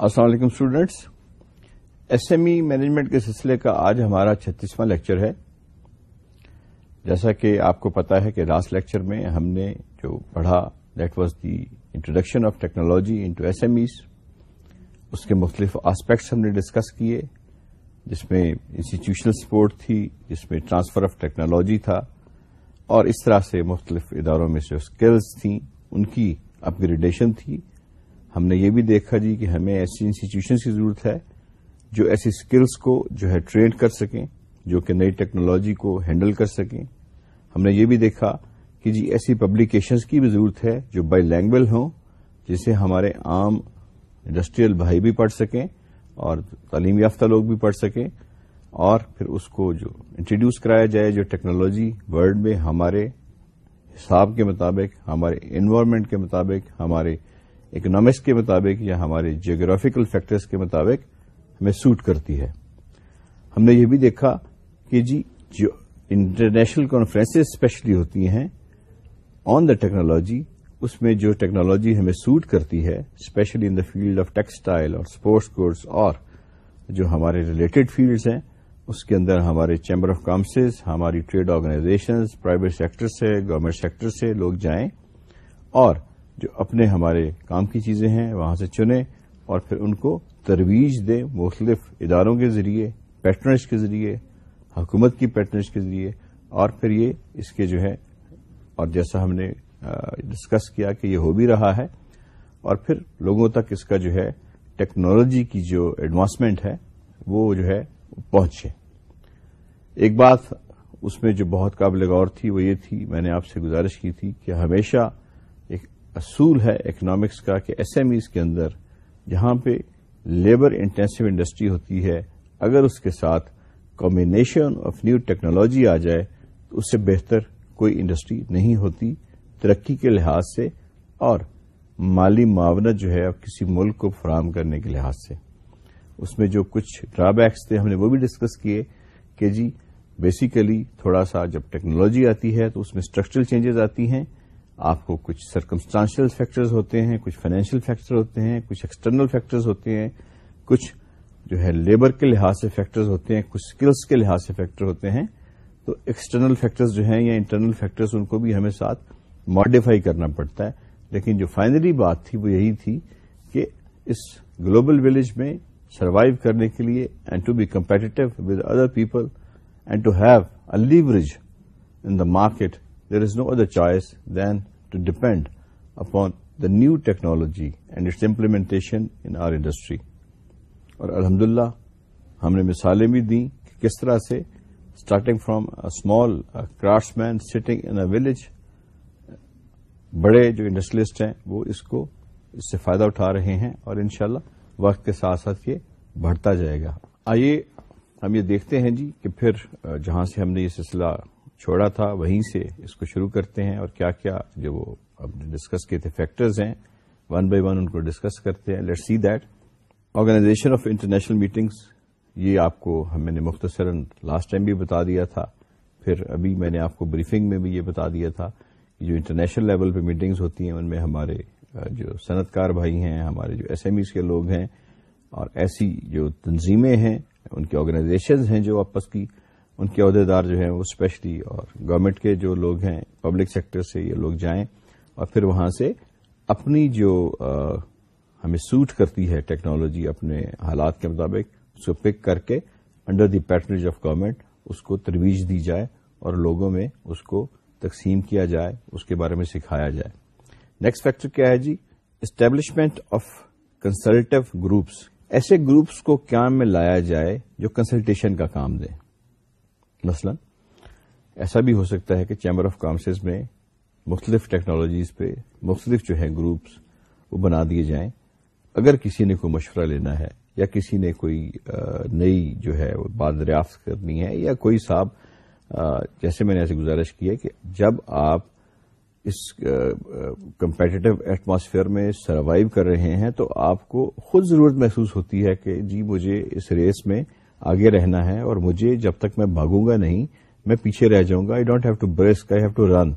السلام علیکم students S M E management کے سلسلے کا آج ہمارا چھتیسواں لیکچر ہے۔ جیسا کہ آپ کو پتا ہے کہ لاسٹ لیکچر میں ہم نے جو پڑھا that was the introduction of technology into S M Es اس کے مختلف آسپیکٹس ہم نے ڈسکس کیے، جس میں انسٹیٹیوشنل سپورٹ تھی، جس میں ٹرانسفر آف ٹیکنالوجی تھا، اور اس طرح سے مختلف اداروں میں جو اسکلز تھیں، ان کی اپ گریڈیشن تھی۔ ہم نے یہ بھی دیکھا جی کہ ہمیں ایسی انسٹیٹیوشنس کی ضرورت ہے جو ایسی اسکلس کو جو ہے ٹرین کر سکیں، جو کہ نئی ٹیکنالوجی کو ہینڈل کر سکیں۔ ہم نے یہ بھی دیکھا کہ جی ایسی پبلیکیشنز کی بھی ضرورت ہے جو بائی لینگویج ہوں، جسے ہمارے عام انڈسٹریل بھائی بھی پڑھ سکیں اور تعلیم یافتہ لوگ بھی پڑھ سکیں۔ اور پھر اس کو جو انٹروڈیوس کرایا جائے، جو ٹیکنالوجی ورلڈ میں ہمارے حساب کے مطابق، ہمارے انوائرمنٹ کے مطابق، ہمارے اکنامکس کے مطابق یا ہمارے جیوگرافیکل فیکٹرز کے مطابق ہمیں سوٹ کرتی ہے۔ ہم نے یہ بھی دیکھا کہ جی جو انٹرنیشنل کانفرنس اسپیشلی ہوتی ہیں آن دا ٹیکنالوجی اس میں جو ٹیکنالوجی ہمیں سوٹ کرتی ہے specially in the field of textile اور اسپورٹس گوڈس اور جو ہمارے ریلیٹڈ فیلڈز ہیں، اس کے اندر ہمارے چیمبر آف کامسز ہماری ٹریڈ آرگنائزیشنز پرائیویٹ سیکٹر سے گورنمنٹ سیکٹر سے لوگ جائیں اور جو اپنے ہمارے کام کی چیزیں ہیں، وہاں سے چنیں اور پھر ان کو ترویج دیں مختلف اداروں کے ذریعے پیٹرنج کے ذریعے، حکومت کی پیٹرنج کے ذریعے۔ اور پھر یہ اس کے جو ہے، اور جیسا ہم نے ڈسکس کیا کہ یہ ہو بھی رہا ہے۔ اور پھر لوگوں تک اس کا جو ہے ٹیکنالوجی کی جو ایڈوانسمنٹ ہے، وہ جو ہے، پہنچے۔ ایک بات اس میں جو بہت قابل غور تھی، وہ یہ تھی، میں نے آپ سے گزارش کی تھی کہ ہمیشہ اصول ہے اکنامکس کا کہ ایس ایم ایز کے اندر جہاں پہ لیبر انٹینسو انڈسٹری ہوتی ہے، اگر اس کے ساتھ کمبینیشن آف نیو ٹیکنالوجی آ جائے، تو اس سے بہتر کوئی انڈسٹری نہیں ہوتی ترقی کے لحاظ سے اور مالی معاونت جو ہے کسی ملک کو فراہم کرنے کے لحاظ سے۔ اس میں جو کچھ ڈرا بیکس تھے، ہم نے وہ بھی ڈسکس کیے کہ جی بیسیکلی تھوڑا سا جب ٹیکنالوجی آتی ہے تو اس میں اسٹرکچرل چینجز آتی ہیں۔ آپ کو کچھ سرکمسٹانشل فیکٹرز ہوتے ہیں، کچھ فائنینشیل فیکٹر ہوتے ہیں، کچھ ایکسٹرنل فیکٹرز ہوتے ہیں، کچھ جو ہے لیبر کے لحاظ سے فیکٹرز ہوتے ہیں، کچھ اسکلس کے لحاظ سے فیکٹر ہوتے ہیں۔ تو ایکسٹرنل فیکٹرز جو ہیں یا انٹرنل فیکٹرز ان کو بھی ہمیں ساتھ ماڈیفائی کرنا پڑتا ہے۔ لیکن جو فائنلی بات تھی وہ یہی تھی کہ اس گلوبل ولیج میں سروائو کرنے کے لیے and to be competitive with other people and to have a leverage in the market there is no other choice than to depend upon the new technology and its implementation in our industry. اور الحمد للہ ہم نے مثالیں بھی دیں کہ کس طرح سے starting from small craftsmen sitting in a village بڑے جو انڈسٹریلسٹ ہیں، وہ اس کو، اس سے فائدہ اٹھا رہے ہیں اور انشاءاللہ وقت کے ساتھ ساتھ یہ بڑھتا جائے گا آئیے ہم یہ دیکھتے ہیں جی کہ پھر جہاں سے ہم نے یہ سلسلہ چھوڑا تھا، وہیں سے اس کو شروع کرتے ہیں اور کیا کیا جو وہ اب ڈسکس کیے تھے فیکٹرز ہیں ون بائی ون ان کو ڈسکس کرتے ہیں. Let see that organisation of international meetings یہ آپ کو ہم نے مختصراً لاسٹ ٹائم بھی بتا دیا تھا، پھر ابھی میں نے آپ کو بریفنگ میں بھی یہ بتا دیا تھا کہ جو انٹرنیشنل لیول پہ میٹنگز ہوتی ہیں، ان میں ہمارے جو صنعت کار بھائی ہیں، ہمارے جو ایس ایم ایز کے لوگ ہیں اور ایسی جو تنظیمیں ہیں، ان کی آرگنائزیشنز ہیں جو آپس کی ان کے عہدیدار جو ہیں وہ اسپیشلی اور گورنمنٹ کے جو لوگ ہیں پبلک سیکٹر سے یہ لوگ جائیں اور پھر وہاں سے اپنی جو ہمیں سوٹ کرتی ہے ٹیکنالوجی اپنے حالات کے مطابق، اس کو پک کر کے under the patronage of government اس کو ترویج دی جائے اور لوگوں میں اس کو تقسیم کیا جائے، اس کے بارے میں سکھایا جائے۔ نیکسٹ فیکٹر کیا ہے جی؟ اسٹیبلشمنٹ آف کنسلٹیو گروپس ایسے گروپس کو قیام میں لایا جائے جو کنسلٹیشن کا کام دیں؟ مثلا، ایسا بھی ہو سکتا ہے کہ چیمبر آف کامسز میں مختلف ٹیکنالوجیز پہ مختلف جو ہے گروپس وہ بنا دیے جائیں۔ اگر کسی نے کوئی مشورہ لینا ہے یا کسی نے کوئی نئی جو ہے وہ بات دریافت کرنی ہے یا کوئی صاحب جیسے میں نے ایسے گزارش کی ہے کہ جب آپ اس کمپیٹیو ایٹماسفیئر میں سروائو کر رہے ہیں تو آپ کو خود ضرورت محسوس ہوتی ہے کہ جی مجھے اس ریس میں آگے رہنا ہے اور مجھے جب تک میں بھاگوں گا نہیں، میں پیچھے رہ جاؤں گا۔ I don't have to brisk I have to run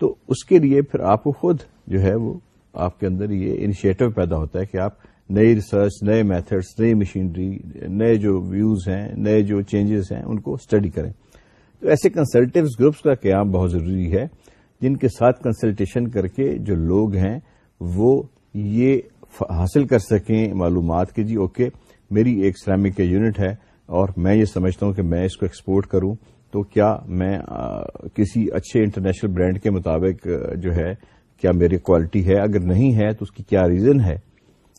تو اس کے لیے پھر آپ کو خود جو ہے وہ آپ کے اندر یہ انیشیٹو پیدا ہوتا ہے کہ آپ نئی ریسرچ نئے میتھڈس نئی مشینری نئے جو ویوز ہیں، نئے جو چینجز ہیں، ان کو اسٹڈی کریں۔ تو ایسے کنسلٹیو گروپس کا قیام بہت ضروری ہے، جن کے ساتھ کنسلٹیشن کر کے جو لوگ ہیں، وہ یہ حاصل کر سکیں معلومات کہ جی اوکے میری ایک سرامک یونٹ ہے اور میں یہ سمجھتا ہوں کہ میں اس کو ایکسپورٹ کروں تو کیا میں کسی اچھے انٹرنیشنل برانڈ کے مطابق جو ہے، کیا میری کوالٹی ہے؟ اگر نہیں ہے تو اس کی کیا ریزن ہے؟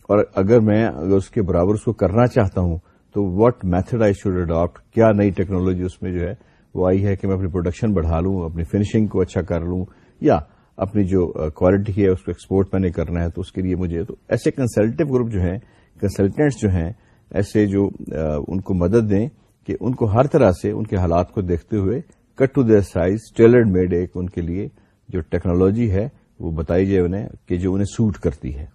اور اگر میں اگر اس کے برابر اس کو کرنا چاہتا ہوں تو what method I should adopt کیا نئی ٹیکنالوجی اس میں جو ہے وہ آئی ہے کہ میں اپنی پروڈکشن بڑھا لوں، اپنی فنشنگ کو اچھا کر لوں، یا اپنی جو کوالٹی ہے اس کو ایکسپورٹ میں نے کرنا ہے تو اس کے لیے مجھے تو ایسے کنسلٹیو گروپ جو ہیں کنسلٹینٹس جو ہیں ایسے جو ان کو مدد دیں کہ ان کو ہر طرح سے ان کے حالات کو دیکھتے ہوئے cut to their size, tailored made ایک ان کے لیے جو ٹیکنالوجی ہے، وہ بتائی جائے انہیں کہ جو انہیں سوٹ کرتی ہے۔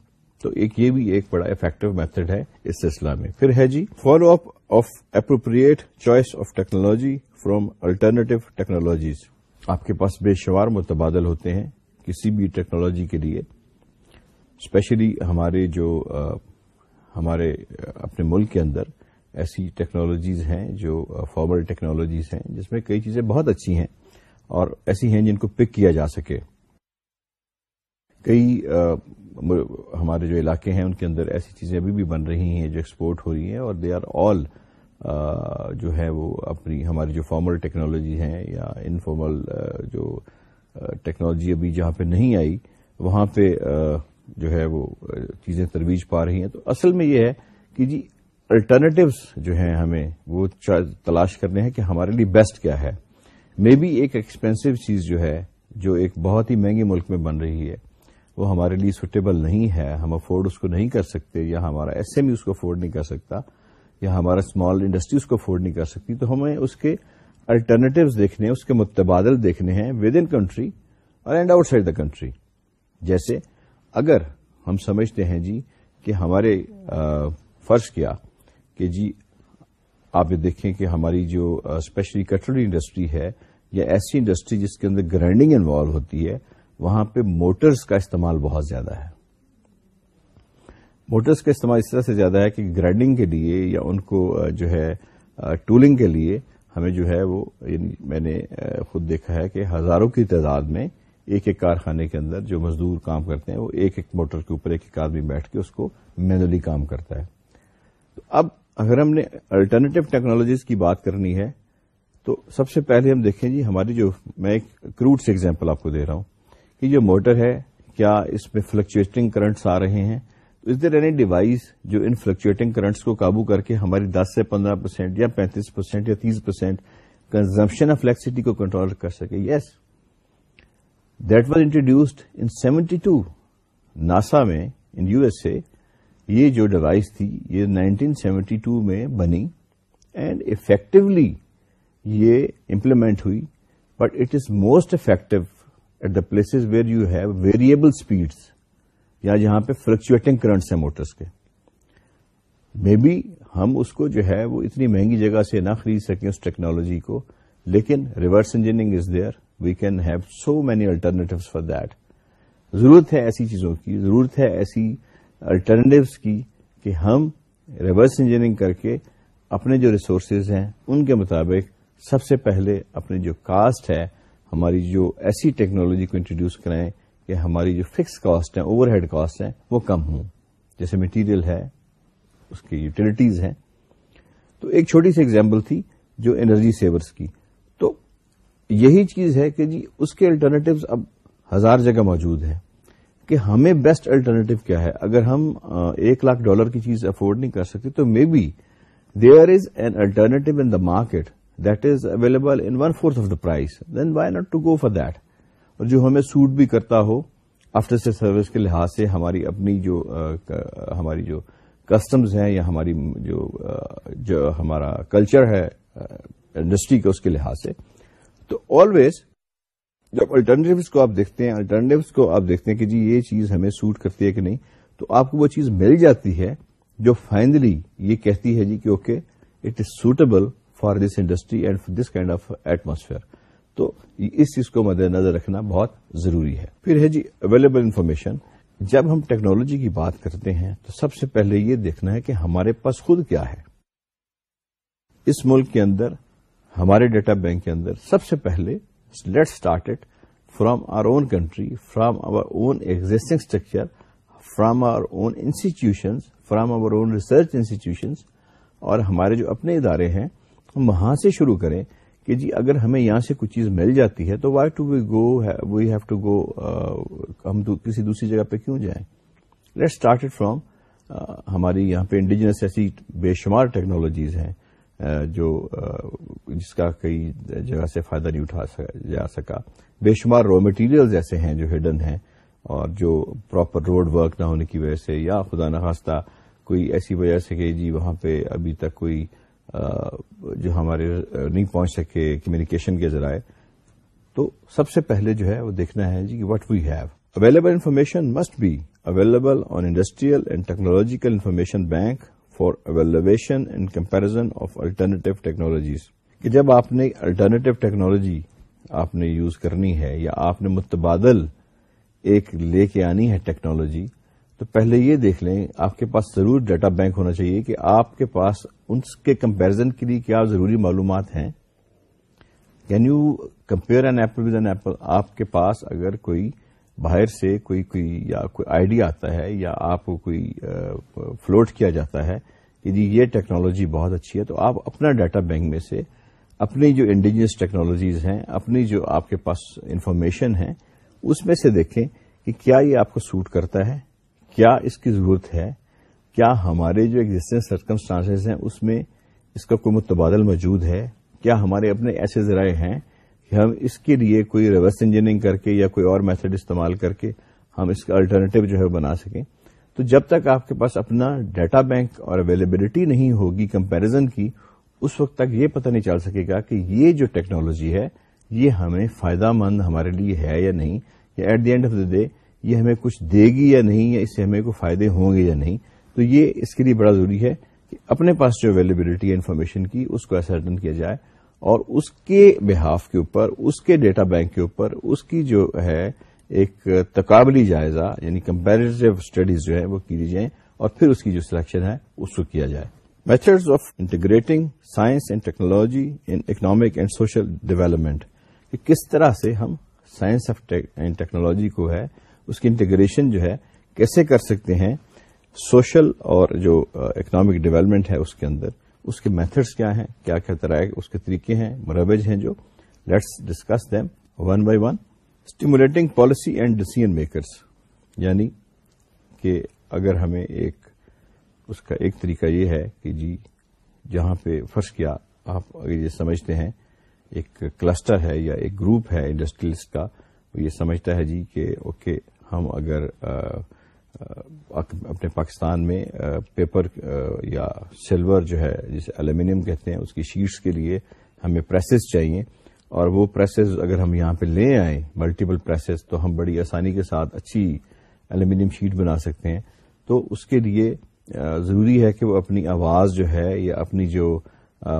تو ایک یہ بھی ایک بڑا افیکٹو میتھڈ ہے اس سلسلہ میں۔ پھر ہے جی follow up of appropriate choice of technology from alternative technologies آپ کے پاس بے شمار متبادل ہوتے ہیں کسی بھی ٹیکنالوجی کے لیے اسپیشلی ہمارے جو ہمارے، اپنے ملک کے اندر ایسی ٹیکنالوجیز ہیں جو، فارمل ٹیکنالوجیز ہیں جس میں کئی چیزیں بہت اچھی ہیں اور ایسی ہیں جن کو پک کیا جا سکے۔ کئی ہمارے جو علاقے ہیں ان کے اندر ایسی چیزیں ابھی بھی بن رہی ہیں جو ایکسپورٹ ہو رہی ہیں اور دے آر آل جو ہے وہ اپنی، ہماری جو فارمل ٹیکنالوجی ہیں یا انفارمل جو ٹیکنالوجی ابھی جہاں پہ نہیں آئی، وہاں پہ جو ہے وہ چیزیں ترویج پا رہی ہیں۔ تو اصل میں یہ ہے کہ جی الٹرنیٹوز جو ہیں ہمیں، وہ تلاش کرنے ہیں کہ ہمارے لیے بیسٹ کیا ہے۔ مے بی ایک ایکسپینسو چیز جو ہے، جو ایک بہت ہی مہنگی ملک میں بن رہی ہے، وہ ہمارے لیے سوٹیبل نہیں ہے۔ ہم افورڈ اس کو نہیں کر سکتے، یا ہمارا ایس ایم ای اس کو افورڈ نہیں کر سکتا، یا ہمارا اسمال انڈسٹری اس کو افورڈ نہیں کر سکتی۔ تو ہمیں اس کے الٹرنیٹوز دیکھنے ہیں، اس کے متبادل دیکھنے ہیں ود ان کنٹری اور and outside the country جیسے اگر ہم سمجھتے ہیں جی کہ ہمارے فرض کیا کہ جی آپ یہ دیکھیں کہ ہماری جو اسپیشلی کٹری انڈسٹری ہے یا ایسی انڈسٹری جس کے اندر گرائنڈنگ انوالو ہوتی ہے، وہاں پہ موٹرز کا استعمال بہت زیادہ ہے۔ موٹرز کا استعمال اس طرح سے زیادہ ہے کہ گرائنڈنگ کے لیے یا ان کو جو ہے ٹولنگ کے لیے ہمیں جو ہے وہ یعنی میں نے خود دیکھا ہے کہ ہزاروں کی تعداد میں ایک ایک کارخانے کے اندر جو مزدور کام کرتے ہیں، وہ ایک ایک موٹر کے اوپر ایک ایک آدمی بیٹھ کے اس کو مینولی کام کرتا ہے۔ تو اب اگر ہم نے الٹرنیٹو ٹیکنالوجیز کی بات کرنی ہے، تو سب سے پہلے ہم دیکھیں جی ہماری جو میں ایک کروٹ سے ایگزامپل آپ کو دے رہا ہوں کہ جو موٹر ہے، کیا اس میں فلکچویٹنگ کرنٹس آ رہے ہیں؟ از دیر اینی ڈیوائس جو ان فلکچویٹنگ کرنٹس کو قابو کر کے ہماری دس سے پندرہ پرسینٹ یا پینتیس پرسینٹ یا تیس پرسینٹ کنزمپشن آف الیکٹریسٹی کو کنٹرول کر سکے؟ Yes that was introduced in seventy two NASA میں ان یو ایس اے یہ جو ڈیوائس تھی، یہ نائنٹین سیونٹی ٹو میں بنی اینڈ افیکٹولی یہ امپلیمنٹ ہوئی but it is most effective at the places where you have variable speeds یا جہاں پہ فلکچویٹنگ کرنٹس ہیں موٹرس کے. مے بی ہم اس کو جو ہے وہ اتنی مہنگی جگہ سے نہ خرید سکیں اس ٹیکنالوجی کو، لیکن reverse engineering is there we can have so many alternative for that ضرورت ہے ایسی چیزوں کی، ضرورت ہے ایسی الٹرنیٹوس کی کہ ہم ریورس انجینئرنگ کر کے اپنے جو ریسورسز ہیں، ان کے مطابق سب سے پہلے اپنی جو کاسٹ ہے، ہماری جو ایسی ٹیکنالوجی کو انٹروڈیوس کریں کہ ہماری جو فکس کاسٹ ہیں اوور ہیڈ کاسٹ ہیں، وہ کم ہوں۔ جیسے مٹیریل ہے، اس کی یوٹیلٹیز ہیں۔ تو ایک چھوٹی سی ایگزامپل تھی جو انرجی سیورز کی۔ یہی چیز ہے کہ جی اس کے الٹرنیٹوز اب ہزار جگہ موجود ہیں کہ ہمیں بیسٹ الٹرنیٹو کیا ہے؟ اگر ہم ایک لاکھ ڈالر کی چیز افورڈ نہیں کر سکتے، تو may be there is an alternative in the market that is available in one fourth of the price then why not to go for that اور جو ہمیں سوٹ بھی کرتا ہو آفٹر سے سروس کے لحاظ سے ہماری اپنی جو ہماری جو کسٹمز ہیں یا ہماری جو ہمارا کلچر ہے انڈسٹری کے اس کے لحاظ سے تو آلویز جب الٹرنیٹوز کو آپ دیکھتے ہیں الٹرنیٹوز کو آپ دیکھتے ہیں کہ جی یہ چیز ہمیں سوٹ کرتی ہے کہ نہیں، تو آپ کو وہ چیز مل جاتی ہے جو فائنلی یہ کہتی ہے جی کہ okay it is suitable for this industry and for this kind of atmosphere تو اس چیز کو مد نظر رکھنا بہت ضروری ہے۔ پھر ہے جی اویلیبل انفارمیشن جب ہم ٹیکنالوجی کی بات کرتے ہیں، تو سب سے پہلے یہ دیکھنا ہے کہ ہمارے پاس خود کیا ہے۔ اس ملک کے اندر ہمارے ڈیٹا بینک کے اندر سب سے پہلے let start it from our own country from our own existing structure from our own institutions from our own research institutions اور ہمارے جو اپنے ادارے ہیں، ہم وہاں سے شروع کریں کہ جی اگر ہمیں یہاں سے کچھ چیز مل جاتی ہے تو why to we go we have to go ہم کسی دوسری جگہ پہ کیوں جائیں؟ لیٹ اسٹارٹ فرام ہماری یہاں پہ انڈیجنس ایسی بے شمار ٹیکنالوجیز ہیں۔ جو جس کا کئی جگہ سے فائدہ نہیں اٹھا جا سکا۔ بے شمار را مٹیریلز ایسے ہیں جو ہڈن ہیں اور جو پراپر روڈ ورک نہ ہونے کی وجہ سے، یا خدا نخواستہ کوئی ایسی وجہ سے کہ جی وہاں پہ ابھی تک کوئی جو ہمارے نہیں پہنچ سکے کمیونیکیشن کے ذرائع۔ تو سب سے پہلے جو ہے وہ دیکھنا ہے جی what we have available information must be available on industrial and technological information bank for evaluation and comparison of alternative technologies کہ جب آپ نے الٹرنیٹو ٹیکنالوجی آپ نے یوز کرنی ہے یا آپ نے متبادل ایک لے کے آنی ہے ٹیکنالوجی تو پہلے یہ دیکھ لیں، آپ کے پاس ضرور ڈیٹا بینک ہونا چاہیے کہ آپ کے پاس ان کے کمپیرزن کے لیے کیا ضروری معلومات ہیں۔ Can you compare an apple with an apple آپ کے پاس اگر کوئی باہر سے کوئی کوئی یا کوئی آئیڈیا آتا ہے یا آپ کو کوئی فلوٹ کیا جاتا ہے کہ جی یہ ٹیکنالوجی بہت اچھی ہے، تو آپ اپنا ڈیٹا بینک میں سے اپنی جو انڈیجنس ٹیکنالوجیز ہیں، اپنی جو آپ کے پاس انفارمیشن ہے اس میں سے دیکھیں کہ کیا یہ آپ کو سوٹ کرتا ہے، کیا اس کی ضرورت ہے، کیا ہمارے جو ایگزٹنگ سرکمسٹانس ہیں، اس میں اس کا کوئی متبادل موجود ہے، کیا ہمارے اپنے ایسے ذرائع ہیں ہم اس کے لیے کوئی ریورس انجینئرنگ کر کے یا کوئی اور میتھڈ استعمال کر کے ہم اس کا الٹرنیٹو جو ہے بنا سکیں۔ تو جب تک آپ کے پاس اپنا ڈیٹا بینک اور اویلیبلٹی نہیں ہوگی کمپیرزن کی، اس وقت تک یہ پتہ نہیں چل سکے گا کہ یہ جو ٹیکنالوجی ہے، یہ ہمیں فائدہ مند ہمارے لیے ہے یا نہیں، یا at the end of the day یہ ہمیں کچھ دے گی یا نہیں، یا اس سے ہمیں کوئی فائدے ہوں گے یا نہیں۔ تو یہ اس کے لیے بڑا ضروری ہے کہ اپنے پاس جو اویلیبلٹی ہے انفارمیشن کی، اس کو ایسرٹن کیا جائے۔ اور اس کے بحاف کے اوپر، اس کے ڈیٹا بینک کے اوپر، اس کی جو ہے ایک تقابلی جائزہ یعنی کمپیریٹو اسٹڈیز جو ہے وہ کی جائیں اور پھر اس کی جو سلیکشن ہے، اس کو کیا جائے۔ Methods of integrating science and technology in economic and social development کہ کس طرح سے ہم سائنس آف اینڈ ٹیکنالوجی کو ہے، اس کی انٹیگریشن جو ہے، کیسے کر سکتے ہیں؟ سوشل اور جو uh, اکنامک ڈیولپمنٹ ہے، اس کے اندر۔ اس کے میتھڈس کیا ہیں؟ کیا کیا طرح اس کے طریقے ہیں، مروج ہیں جو۔ Let's discuss them one by one stimulating policy and decision makers یعنی کہ اگر ہمیں ایک، اس کا ایک طریقہ یہ ہے کہ جی جہاں پہ فرض کیا آپ اگر یہ سمجھتے ہیں، ایک کلسٹر ہے یا ایک گروپ ہے انڈسٹریلسٹ کا، وہ یہ سمجھتا ہے جی کہ اوکے، ہم اگر اپنے پاکستان میں پیپر یا سلور جو ہے، جسے المینیم کہتے ہیں، اس کی شیٹس کے لیے ہمیں پریسز چاہیے۔ اور وہ پریسز اگر ہم یہاں پہ لے آئیں ملٹیپل پریسز تو ہم بڑی آسانی کے ساتھ اچھی المینیم شیٹ بنا سکتے ہیں۔ تو اس کے لیے ضروری ہے کہ وہ اپنی آواز جو ہے، یا اپنی جو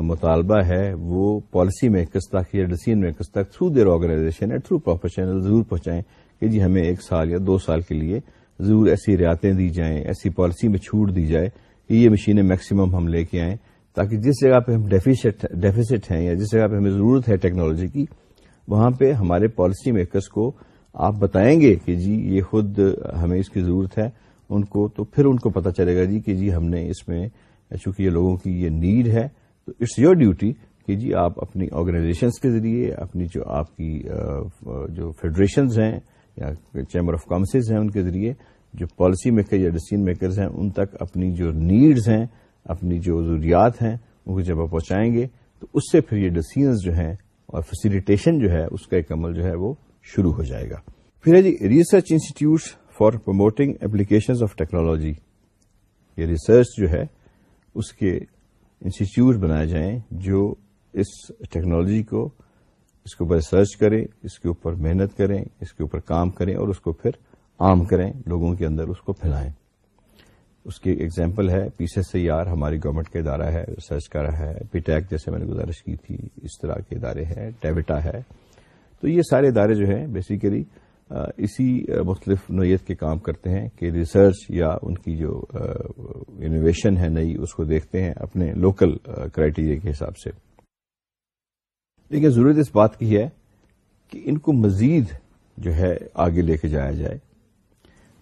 مطالبہ ہے، وہ پالیسی میکرز تک یا ڈسیزن میکرز تک تھرو دیر آرگنائزیشن یا تھرو پروفیشنل ضرور پہنچائیں کہ جی ہمیں ایک سال یا دو سال کے لیے ضرور ایسی رعایتیں دی جائیں، ایسی پالیسی میں چھوٹ دی جائے کہ یہ مشینیں میکسیمم ہم لے کے آئیں تاکہ جس جگہ پہ ہم ڈیفیسٹ ہیں یا جس جگہ پہ ہمیں ضرورت ہے ٹیکنالوجی کی، وہاں پہ ہمارے پالیسی میکرز کو آپ بتائیں گے کہ جی یہ خود ہمیں اس کی ضرورت ہے، ان کو تو پھر ان کو پتا چلے گا جی کہ جی ہم نے اس میں چونکہ یہ لوگوں کی یہ نیڈ ہے، تو اٹس یور ڈیوٹی کہ جی آپ اپنی آرگنائزیشنس کے ذریعے، اپنی جو آپ کی جو فیڈریشنز ہیں یا چیمبر آف کامسز ہیں ان کے ذریعے، جو پالیسی میکر یا ڈسیزن میکرز ہیں، ان تک اپنی جو نیڈز ہیں، اپنی جو ضروریات ہیں، ان کو جب آپ پہنچائیں گے، تو اس سے پھر یہ ڈسیزنز جو ہیں اور فیسیلیٹیشن جو ہے، اس کا ایک عمل جو ہے، وہ شروع ہو جائے گا۔ پھر ہے جی research institute for promoting application of technology یہ ریسرچ جو ہے، اس کے انسٹیٹیوٹ بنائے جائیں جو اس ٹیکنالوجی کو اس کے اوپر ریسرچ کریں، اس کے اوپر محنت کریں، اس کے اوپر کام کریں اور اس کو پھر عام کریں، لوگوں کے اندر اس کو پھیلائیں۔ اس کی ایگزامپل ہے پی سی سی آر ہماری گورنمنٹ کا ادارہ ہے ریسرچ کا رہا ہے پی ٹیک جیسے میں نے گزارش کی تھی، اس طرح کے ادارے ہیں ٹیوٹا ہے۔ تو یہ سارے ادارے جو ہیں بیسیکلی اسی مختلف نوعیت کے کام کرتے ہیں کہ ریسرچ یا ان کی جو انوویشن ہے، نئی، اس کو دیکھتے ہیں اپنے لوکل کرائٹیریا کے حساب سے۔ لیکن ضرورت اس بات کی ہے کہ ان کو مزید جو ہے آگے لے کے جایا جائے۔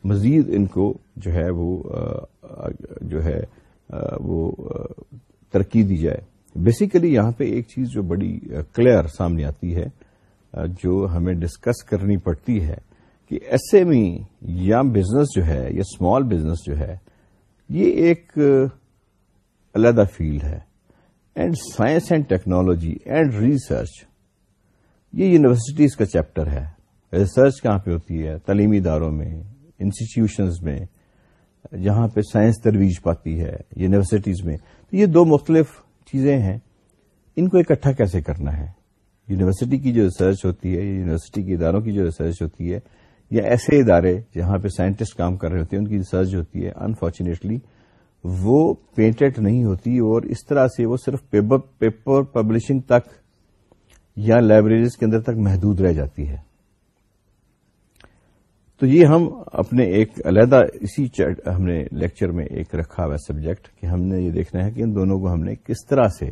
مزید ان کو جو ہے وہ جو ہے وہ ترقی دی جائے۔ بیسیکلی یہاں پہ ایک چیز جو بڑی کلیئر سامنے آتی ہے جو ہمیں ڈسکس کرنی پڑتی ہے کہ ایس ایم ای یا بزنس جو ہے، یا اسمال بزنس جو ہے، یہ ایک علیحدہ فیلڈ ہے۔ And science and technology and research یہ یونیورسٹیز کا چیپٹر ہے. ریسرچ کہاں پہ ہوتی ہے؟ تعلیمی اداروں میں انسٹیٹیوشنز میں، جہاں پہ سائنس ترویج پاتی ہے یونیورسٹیز میں۔ تو یہ دو مختلف چیزیں ہیں۔ ان کو اکٹھا کیسے کرنا ہے؟ یونیورسٹی کی جو ریسرچ ہوتی ہے یونیورسٹی کے اداروں کی جو ریسرچ ہوتی ہے، یا ایسے ادارے جہاں پہ سائنٹسٹ کام کر رہے ہوتے ہیں، ان کی ریسرچ ہوتی ہے انفارچونیٹلی وہ پینٹڈ نہیں ہوتی اور اس طرح سے وہ صرف پیپر پبلشنگ تک یا لائبریریز کے اندر تک محدود رہ جاتی ہے۔ تو یہ ہم اپنے ایک علیحدہ اسی ہم نے لیکچر میں ایک رکھا ہوا سبجیکٹ کہ ہم نے یہ دیکھنا ہے کہ ان دونوں کو ہم نے کس طرح سے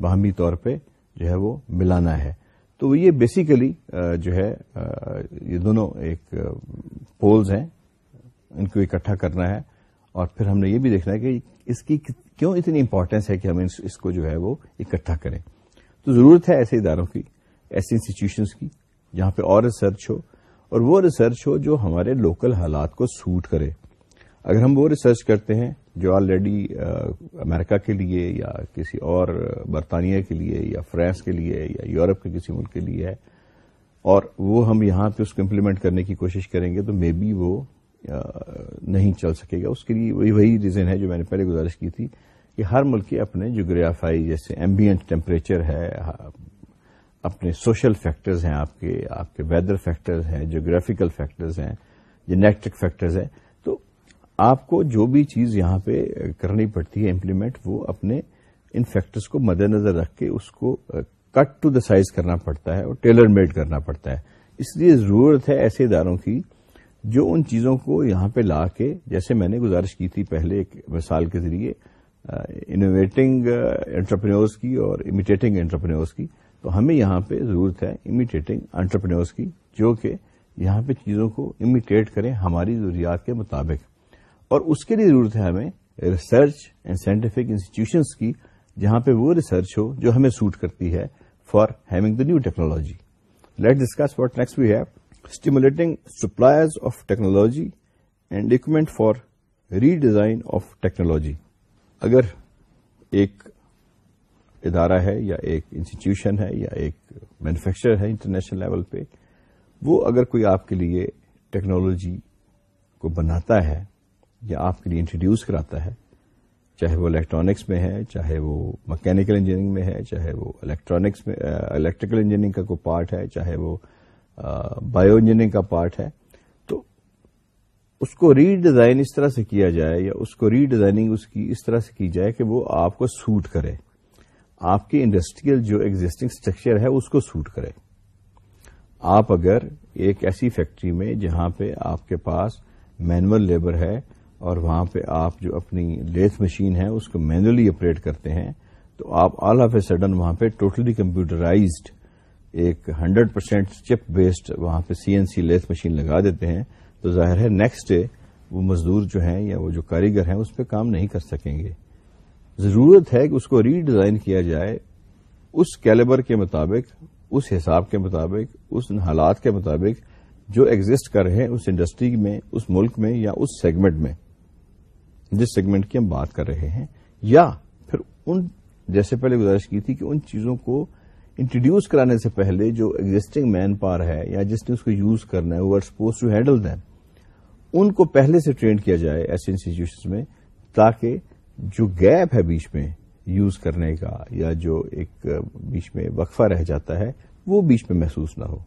باہمی طور پہ جو ہے وہ ملانا ہے۔ تو یہ بیسیکلی جو ہے یہ دونوں ایک پولز ہیں۔ ان کو اکٹھا کرنا ہے۔ اور پھر ہم نے یہ بھی دیکھنا ہے کہ اس کی کیوں اتنی امپورٹینس ہے کہ ہم اس کو جو ہے وہ اکٹھا کریں۔ تو ضرورت ہے ایسے اداروں کی ایسی انسٹیٹیوشنس کی، جہاں پہ اور ریسرچ ہو، اور وہ ریسرچ ہو جو ہمارے لوکل حالات کو سوٹ کرے۔ اگر ہم وہ ریسرچ کرتے ہیں جو آلریڈی امریکہ کے لیے یا کسی اور برطانیہ کے لیے یا فرانس کے لیے یا یورپ کے کسی ملک کے لیے ہے، اور وہ ہم یہاں پہ اس کو امپلیمنٹ کرنے کی کوشش کریں گے تو مے بی وہ نہیں چل سکے گا۔ اس کے لیے وہی وہی ریزن ہے جو میں نے پہلے گزارش کی تھی کہ ہر ملک کے اپنے جغرافائی جیسے ایمبینٹ ٹیمپریچر ہے اپنے سوشل فیکٹرز ہیں آپ کے آپ کے ویدر فیکٹرز ہیں جیوگرافیکل فیکٹرز ہیں جینیٹک فیکٹرز ہیں۔ تو آپ کو جو بھی چیز یہاں پہ کرنی پڑتی ہے امپلیمنٹ وہ اپنے ان فیکٹرز کو مد نظر رکھ کے اس کو کٹ ٹو دا سائز کرنا پڑتا ہے اور ٹیلر میڈ کرنا پڑتا ہے۔ اس لیے ضرورت ہے ایسے اداروں کی جو ان چیزوں کو یہاں پہ لا کے، جیسے میں نے گزارش کی تھی پہلے ایک مثال کے ذریعے انوویٹنگ انٹرپرینورس کی اور امیٹیٹنگ انٹرپرینورس کی، تو ہمیں یہاں پہ ضرورت ہے امیٹیٹنگ انٹرپرینورس کی، جو کہ یہاں پہ چیزوں کو امیٹیٹ کریں ہماری ضروریات کے مطابق۔ اور اس کے لیے ضرورت ہے ہمیں ریسرچ اینڈ سائنٹیفک انسٹیٹیوشنس کی، جہاں پہ وہ ریسرچ ہو جو ہمیں سوٹ کرتی ہے for having the new technology let discuss what next we have stimulating suppliers of technology and equipment for redesign of technology اگر ایک ادارہ ہے یا ایک انسٹیٹیوشن ہے یا ایک مینوفیکچر ہے انٹرنیشنل لیول پہ وہ اگر کوئی آپ کے لیے ٹیکنالوجی کو بناتا ہے یا آپ کے لیے انٹروڈیوس کراتا ہے چاہے وہ الیکٹرانکس میں ہے چاہے وہ مکینکل انجینئرنگ میں ہے چاہے وہ الیکٹرانکس میں الیکٹریکل انجینئرنگ کا کوئی پارٹ ہے چاہے وہ بایو انجینئرنگ کا پارٹ ہے، تو اس کو ری ڈیزائن اس طرح سے کیا جائے یا اس کو ری ڈیزائننگ اس کی، اس طرح سے کی جائے کہ وہ آپ کو سوٹ کرے۔ آپ کی انڈسٹریل جو ایگزٹنگ اسٹرکچر ہے، اس کو سوٹ کرے۔ آپ اگر ایک ایسی فیکٹری میں جہاں پہ آپ کے پاس مینول لیبر ہے اور وہاں پہ آپ جو اپنی لیتھ مشین ہے، اس کو مینولی آپریٹ کرتے ہیں، تو آپ آل آف اے سڈن وہاں پہ ٹوٹلی کمپیوٹرائزڈ ایک ہنڈریڈ پرسینٹ چپ بیسڈ وہاں پہ C N C lathe machine لگا دیتے ہیں، تو ظاہر ہے نیکسٹ ڈے وہ مزدور جو ہیں یا وہ جو کاریگر ہیں اس پہ کام نہیں کر سکیں گے۔ ضرورت ہے کہ اس کو ری ڈیزائن کیا جائے، اس کیلیبر کے مطابق، اس حساب کے مطابق، اس حالات کے مطابق جو ایگزٹ کر رہے ہیں اس انڈسٹری میں، اس ملک میں یا اس سیگمنٹ میں۔ جس سیگمنٹ کی ہم بات کر رہے ہیں، یا پھر ان، جیسے پہلے گزارش کی تھی کہ ان چیزوں کو انٹروڈیوس کرانے سے پہلے جو ایگزٹنگ مین پار ہے یا جس نے اس کو یوز کرنا ہے وہ سپوز ٹو ہینڈل دین ان کو پہلے سے ٹرین کیا جائے ایسے انسٹیٹیوشن میں تاکہ جو گیپ ہے بیچ میں یوز کرنے کا یا جو ایک بیچ میں وقفہ رہ جاتا ہے، وہ بیچ میں محسوس نہ ہو۔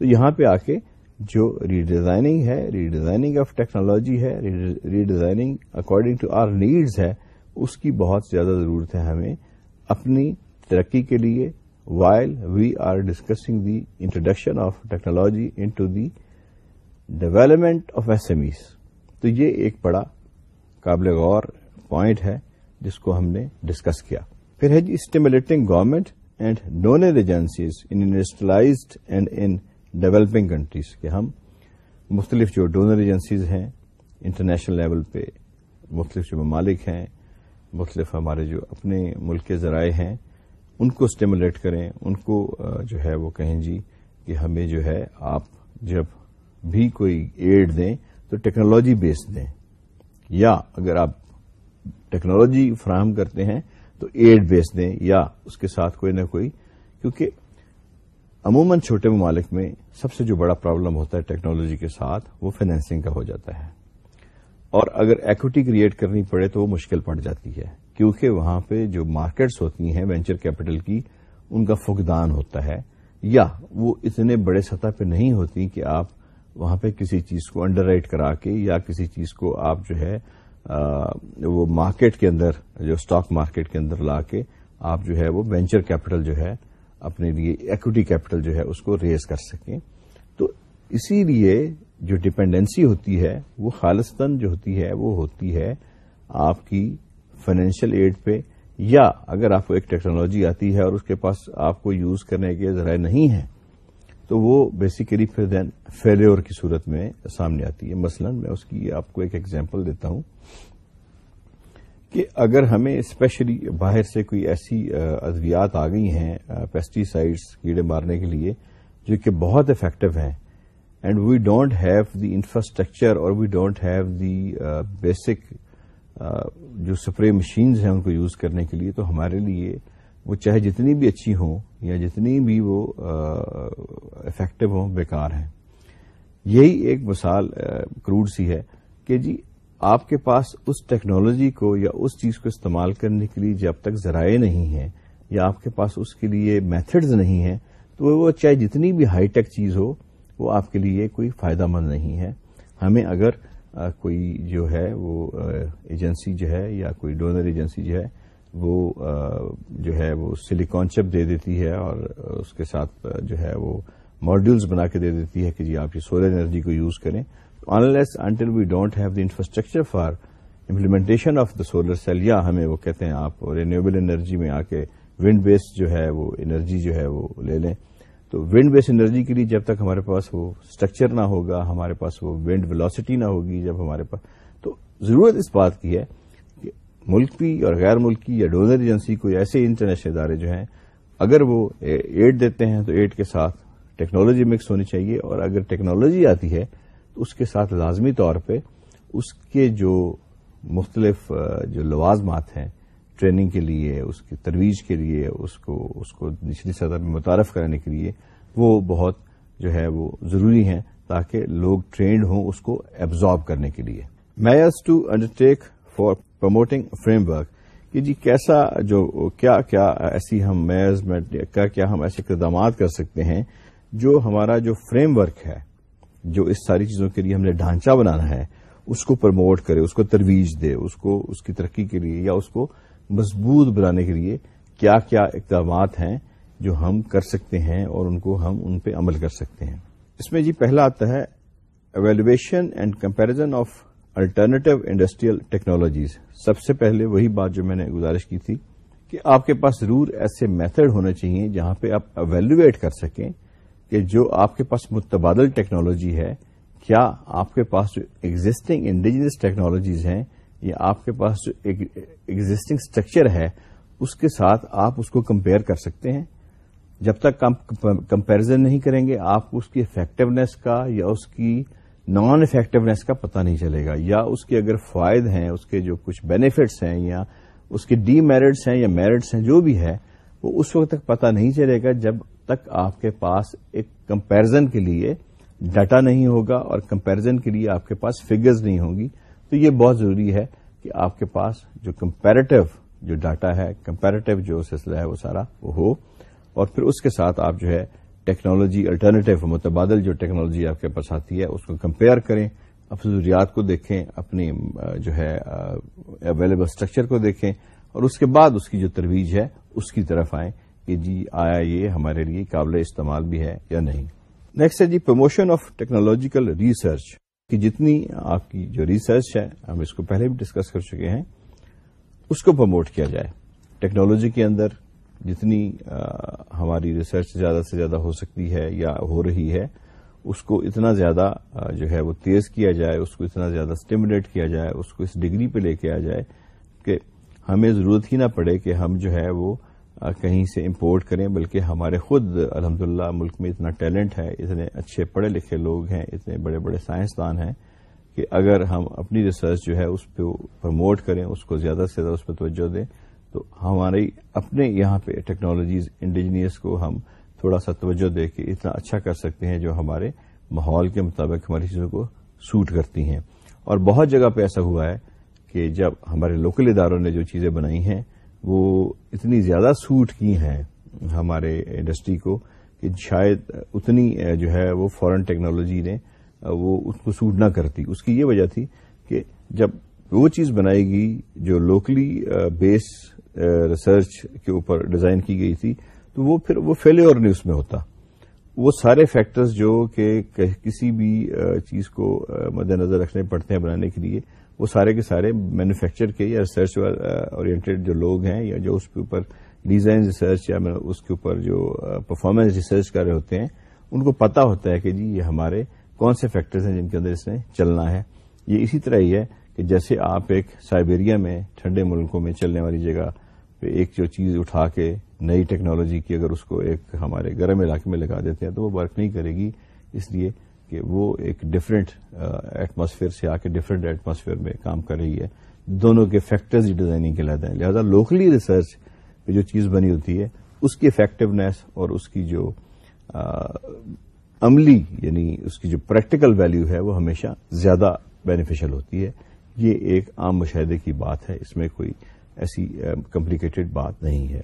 تو یہاں پہ آ کے جو ری ڈیزائننگ ہے ری ڈیزائننگ آف ٹیکنالوجی ہے redesigning according to our needs ہے، اس کی بہت زیادہ ضرورت ہے ہمیں اپنی ترقی کے لیے while we are discussing the introduction of technology into the development of S M Es تو یہ ایک بڑا قابل غور پوائنٹ ہے جس کو ہم نے ڈسکس کیا۔ پھر ہے جی stimulating government and donor agencies in industrialised and in developing countries کہ ہم مختلف جو ڈونر ایجنسیز ہیں انٹرنیشنل لیول پہ مختلف جو ممالک ہیں، مختلف ہمارے جو اپنے ملک کے ذرائع ہیں ان کو اسٹیمولیٹ کریں، ان کو جو ہے وہ کہیں جی کہ ہمیں جو ہے آپ جب بھی کوئی ایڈ دیں تو ٹیکنالوجی بیس دیں۔ یا اگر آپ ٹیکنالوجی فراہم کرتے ہیں تو ایڈ بیس دیں، یا اس کے ساتھ کوئی نہ کوئی، کیونکہ عموماً چھوٹے ممالک میں سب سے جو بڑا پرابلم ہوتا ہے ٹیکنالوجی کے ساتھ، وہ فائنینسنگ کا ہو جاتا ہے۔ اور اگر ایکوٹی کریٹ کرنی پڑے تو وہ مشکل پڑ جاتی ہے۔ کیونکہ وہاں پہ جو مارکیٹس ہوتی ہیں وینچر کیپٹل کی، ان کا فقدان ہوتا ہے۔ یا وہ اتنے بڑے سطح پہ نہیں ہوتی کہ آپ وہاں پہ کسی چیز کو انڈر رائٹ کرا کے یا کسی چیز کو آپ جو ہے وہ مارکیٹ کے اندر، جو اسٹاک مارکیٹ کے اندر لا کے آپ جو ہے، وہ وینچر کیپٹل جو ہے، اپنے لیے ایکوٹی کیپٹل جو ہے، اس کو ریز کر سکیں۔ تو اسی لیے جو ڈپینڈنسی ہوتی ہے، وہ خالصتاً جو ہوتی ہے، وہ ہوتی ہے آپ کی فائنینشیل ایڈ پہ، یا اگر آپ کو ایک ٹیکنالوجی آتی ہے اور اس کے پاس آپ کو یوز کرنے کے ذرائع نہیں ہیں، تو وہ بیسیکلی پھر دین فیلور کی صورت میں سامنے آتی ہے۔ مثلا میں اس کی آپ کو ایک ایگزامپل دیتا ہوں کہ اگر ہمیں اسپیشلی باہر سے کوئی ایسی ادویات آ گئی ہیں پیسٹی سائڈس کیڑے مارنے کے لیے، جو کہ بہت افیکٹو ہیں and we don't have the infrastructure اور we don't have the basic جو سپرے مشینز ہیں ان کو یوز کرنے کے لیے، تو ہمارے لیے وہ چاہے جتنی بھی اچھی ہوں یا جتنی بھی وہ افیکٹو ہوں، بیکار ہیں۔ یہی ایک مثال کروڈ سی ہے کہ جی آپ کے پاس اس ٹیکنالوجی کو یا اس چیز کو استعمال کرنے کے لیے جب تک ذرائع نہیں ہیں یا آپ کے پاس اس کے لیے میتھڈز نہیں ہیں، تو وہ چاہے جتنی بھی ہائی ٹیک چیز ہو، وہ آپ کے لیے کوئی فائدہ مند نہیں ہے۔ ہمیں اگر کوئی جو ہے وہ ایجنسی جو ہے یا کوئی ڈونر ایجنسی جو ہے، وہ جو ہے وہ سلیکان چپ دے دیتی ہے اور اس کے ساتھ جو ہے وہ ماڈیولز بنا کے دے دیتی ہے کہ جی آپ یہ سولر انرجی کو یوز کریں۔ Unless until we don't have the infrastructure for implementation of the solar cell یا ہمیں وہ کہتے ہیں آپ رینیوبل انرجی میں آ کے ونڈ بیس جو ہے وہ انرجی جو ہے وہ لے لیں۔ تو ونڈ بیس انرجی کے لیے جب تک ہمارے پاس وہ اسٹرکچر نہ ہوگا، ہمارے پاس وہ ونڈ ویلوسٹی نہ ہوگی جب ہمارے پاس تو ضرورت اس بات کی ہے کہ ملکی اور غیر ملکی یا ڈونر ایجنسی کوئی ایسے انٹرنیشنل ادارے جو ہیں، اگر وہ ایڈ دیتے ہیں تو ایڈ کے ساتھ ٹیکنالوجی مکس ہونی چاہیے اور اگر ٹیکنالوجی آتی ہے تو اس کے ساتھ لازمی طور پہ اس کے جو مختلف، جو لوازمات ہیں ٹریننگ کے لیے، اس کی ترویج کے لیے، اس کو اس کو نچلی سطح میں متعارف کرانے کے لیے وہ بہت جو ہے وہ ضروری ہیں تاکہ لوگ ٹرینڈ ہوں اس کو ایبزارب کرنے کے لیے۔ Measures to undertake for promoting framework کہ جی کیسا جو، کیا کیا ایسی ہم میز میں کیا کیا ہم ایسے اقدامات کر سکتے ہیں جو ہمارا جو فریم ورک ہے، جو اس ساری چیزوں کے لیے ہم نے ڈھانچہ بنانا ہے، اس کو پروموٹ کرے، اس کو ترویج دے، اس کو، اس کی ترقی کے لیے یا اس کو مضبوط بنانے کے لیے کیا کیا اقدامات ہیں جو ہم کر سکتے ہیں اور ان کو ہم ان پہ عمل کر سکتے ہیں۔ اس میں جی پہلا آتا ہے evaluation and comparison of alternative industrial technologies سب سے پہلے وہی بات جو میں نے گزارش کی تھی کہ آپ کے پاس ضرور ایسے میتھڈ ہونے چاہیے جہاں پہ آپ اویلویٹ کر سکیں کہ جو آپ کے پاس متبادل ٹیکنالوجی ہے، کیا آپ کے پاس جو ایگزٹنگ انڈیجنس ٹیکنالوجیز ہیں یا آپ کے پاس جو ایگزٹنگ اسٹرکچر ہے، اس کے ساتھ آپ اس کو کمپیئر کر سکتے ہیں۔ جب تک آپ کمپیرزن نہیں کریں گے، آپ اس کی افیکٹونیس کا یا اس کی نان افیکٹونیس کا پتہ نہیں چلے گا۔ یا اس کے اگر فوائد ہیں، اس کے جو کچھ بینیفٹس ہیں، یا اس کے ڈی میرٹس ہیں یا میرٹس ہیں، جو بھی ہے، وہ اس وقت تک پتہ نہیں چلے گا جب تک آپ کے پاس ایک کمپیرزن کے لیے ڈاٹا نہیں ہوگا اور کمپیرزن کے لیے آپ کے پاس فگرز نہیں ہوں گی۔ تو یہ بہت ضروری ہے کہ آپ کے پاس جو کمپیرٹیو جو ڈاٹا ہے کمپیرٹیو جو سلسلہ ہے وہ سارا وہ ہو۔ اور پھر اس کے ساتھ آپ جو ہے ٹیکنالوجی الٹرنیٹو متبادل جو ٹیکنالوجی آپ کے پاس آتی ہے، اس کو کمپیئر کریں، اپنی ضروریات کو دیکھیں، اپنی جو ہے اویلیبل اسٹرکچر کو دیکھیں۔ اور اس کے بعد اس کی جو ترویج ہے، اس کی طرف آئیں کہ جی آیا یہ ہمارے لیے قابل استعمال بھی ہے یا نہیں۔ نیکسٹ ہے جی پروموشن آف ٹیکنالوجیکل ریسرچ کہ جتنی آپ کی جو ریسرچ ہے، ہم اس کو پہلے بھی ڈسکس کر چکے ہیں، اس کو پروموٹ کیا جائے۔ ٹیکنالوجی کے اندر جتنی ہماری ریسرچ زیادہ سے زیادہ ہو سکتی ہے یا ہو رہی ہے، اس کو اتنا زیادہ جو ہے وہ تیز کیا جائے، اس کو اتنا زیادہ اسٹیمولیٹ کیا جائے، اس کو اس ڈگری پہ لے کے آ جائے کہ ہمیں ضرورت ہی نہ پڑے کہ ہم جو ہے وہ کہیں سے امپورٹ کریں، بلکہ ہمارے خود الحمد ملک میں اتنا ٹیلنٹ ہے، اتنے اچھے پڑھے لکھے لوگ ہیں، اتنے بڑے بڑے سائنسدان ہیں، کہ اگر ہم اپنی ریسرچ جو ہے اس پہ پروموٹ کریں، اس کو زیادہ سے زیادہ اس پہ توجہ دیں، تو ہماری اپنے یہاں پہ ٹیکنالوجیز انڈیجینئس کو ہم تھوڑا سا توجہ دے کے اتنا اچھا کر سکتے ہیں، جو ہمارے ماحول کے مطابق ہماری چیزوں کو سوٹ کرتی ہیں۔ اور بہت جگہ پہ ایسا ہوا ہے کہ جب ہمارے لوکل اداروں نے جو چیزیں بنائی ہیں وہ اتنی زیادہ سوٹ کی ہیں ہمارے انڈسٹری کو کہ شاید اتنی جو ہے وہ فورن ٹیکنالوجی نے وہ اس کو سوٹ نہ کرتی۔ اس کی یہ وجہ تھی کہ جب وہ چیز بنائی گئی جو لوکلی بیس ریسرچ کے اوپر ڈیزائن کی گئی تھی، تو وہ پھر وہ فیلور نہیں اس میں ہوتا۔ وہ سارے فیکٹرز جو کہ کسی بھی چیز کو مد نظر رکھنے پڑتے ہیں بنانے کے لیے وہ سارے کے سارے مینوفیکچر کے یا ریسرچ اورینٹیڈ جو لوگ ہیں یا جو اس کے اوپر ڈیزائن ریسرچ یا اس کے اوپر جو پرفارمنس ریسرچ کر رہے ہوتے ہیں، ان کو پتا ہوتا ہے کہ جی یہ ہمارے کون سے فیکٹرز ہیں جن کے اندر اس نے چلنا ہے۔ یہ اسی طرح ہی ہے کہ جیسے آپ ایک سائبیریا میں ٹھنڈے ملکوں میں چلنے والی جگہ پہ ایک جو چیز اٹھا کے نئی ٹیکنالوجی کی اگر اس کو ایک ہمارے گرم علاقے میں لگا دیتے ہیں تو وہ ورک نہیں کرے گی۔ اس لیے کہ وہ ایک ڈفرینٹ ایٹماسفیئر uh, سے آ کے ڈفرینٹ ایٹماسفیئر میں کام کر رہی ہے۔ دونوں کے فیکٹرز ہی ڈیزائننگ کے لاتے ہیں۔ لہٰذا لوکلی ریسرچ پہ جو چیز بنی ہوتی ہے، اس کی افیکٹونیس اور اس کی جو uh, عملی یعنی اس کی جو پریکٹیکل ویلو ہے، وہ ہمیشہ زیادہ بینیفیشل ہوتی ہے۔ یہ ایک عام مشاہدے کی بات ہے۔ اس میں کوئی ایسی uh, کمپلیکیٹڈ بات نہیں ہے۔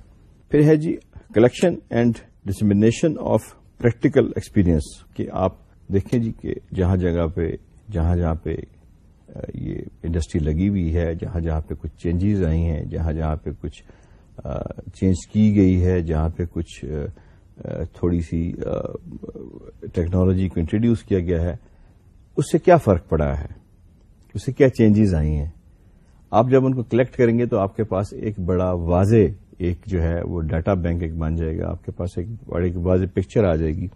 پھر ہے جی collection and dissemination of practical experience کہ آپ دیکھیں جی کہ جہاں جگہ پہ، جہاں جہاں پہ یہ انڈسٹری لگی ہوئی ہے، جہاں جہاں پہ کچھ چینجز آئی ہیں، جہاں جہاں پہ کچھ چینج کی گئی ہے، جہاں پہ کچھ تھوڑی سی ٹیکنالوجی کو انٹروڈیوس کیا گیا ہے، اس سے کیا فرق پڑا ہے؟ اس سے کیا چینجز آئی ہیں؟ آپ جب ان کو کلیکٹ کریں گے تو آپ کے پاس ایک بڑا واضح ایک جو ہے وہ ڈاٹا بینک ایک بن جائے گا، آپ کے پاس ایک بڑی واضح پکچر آ جائے گی۔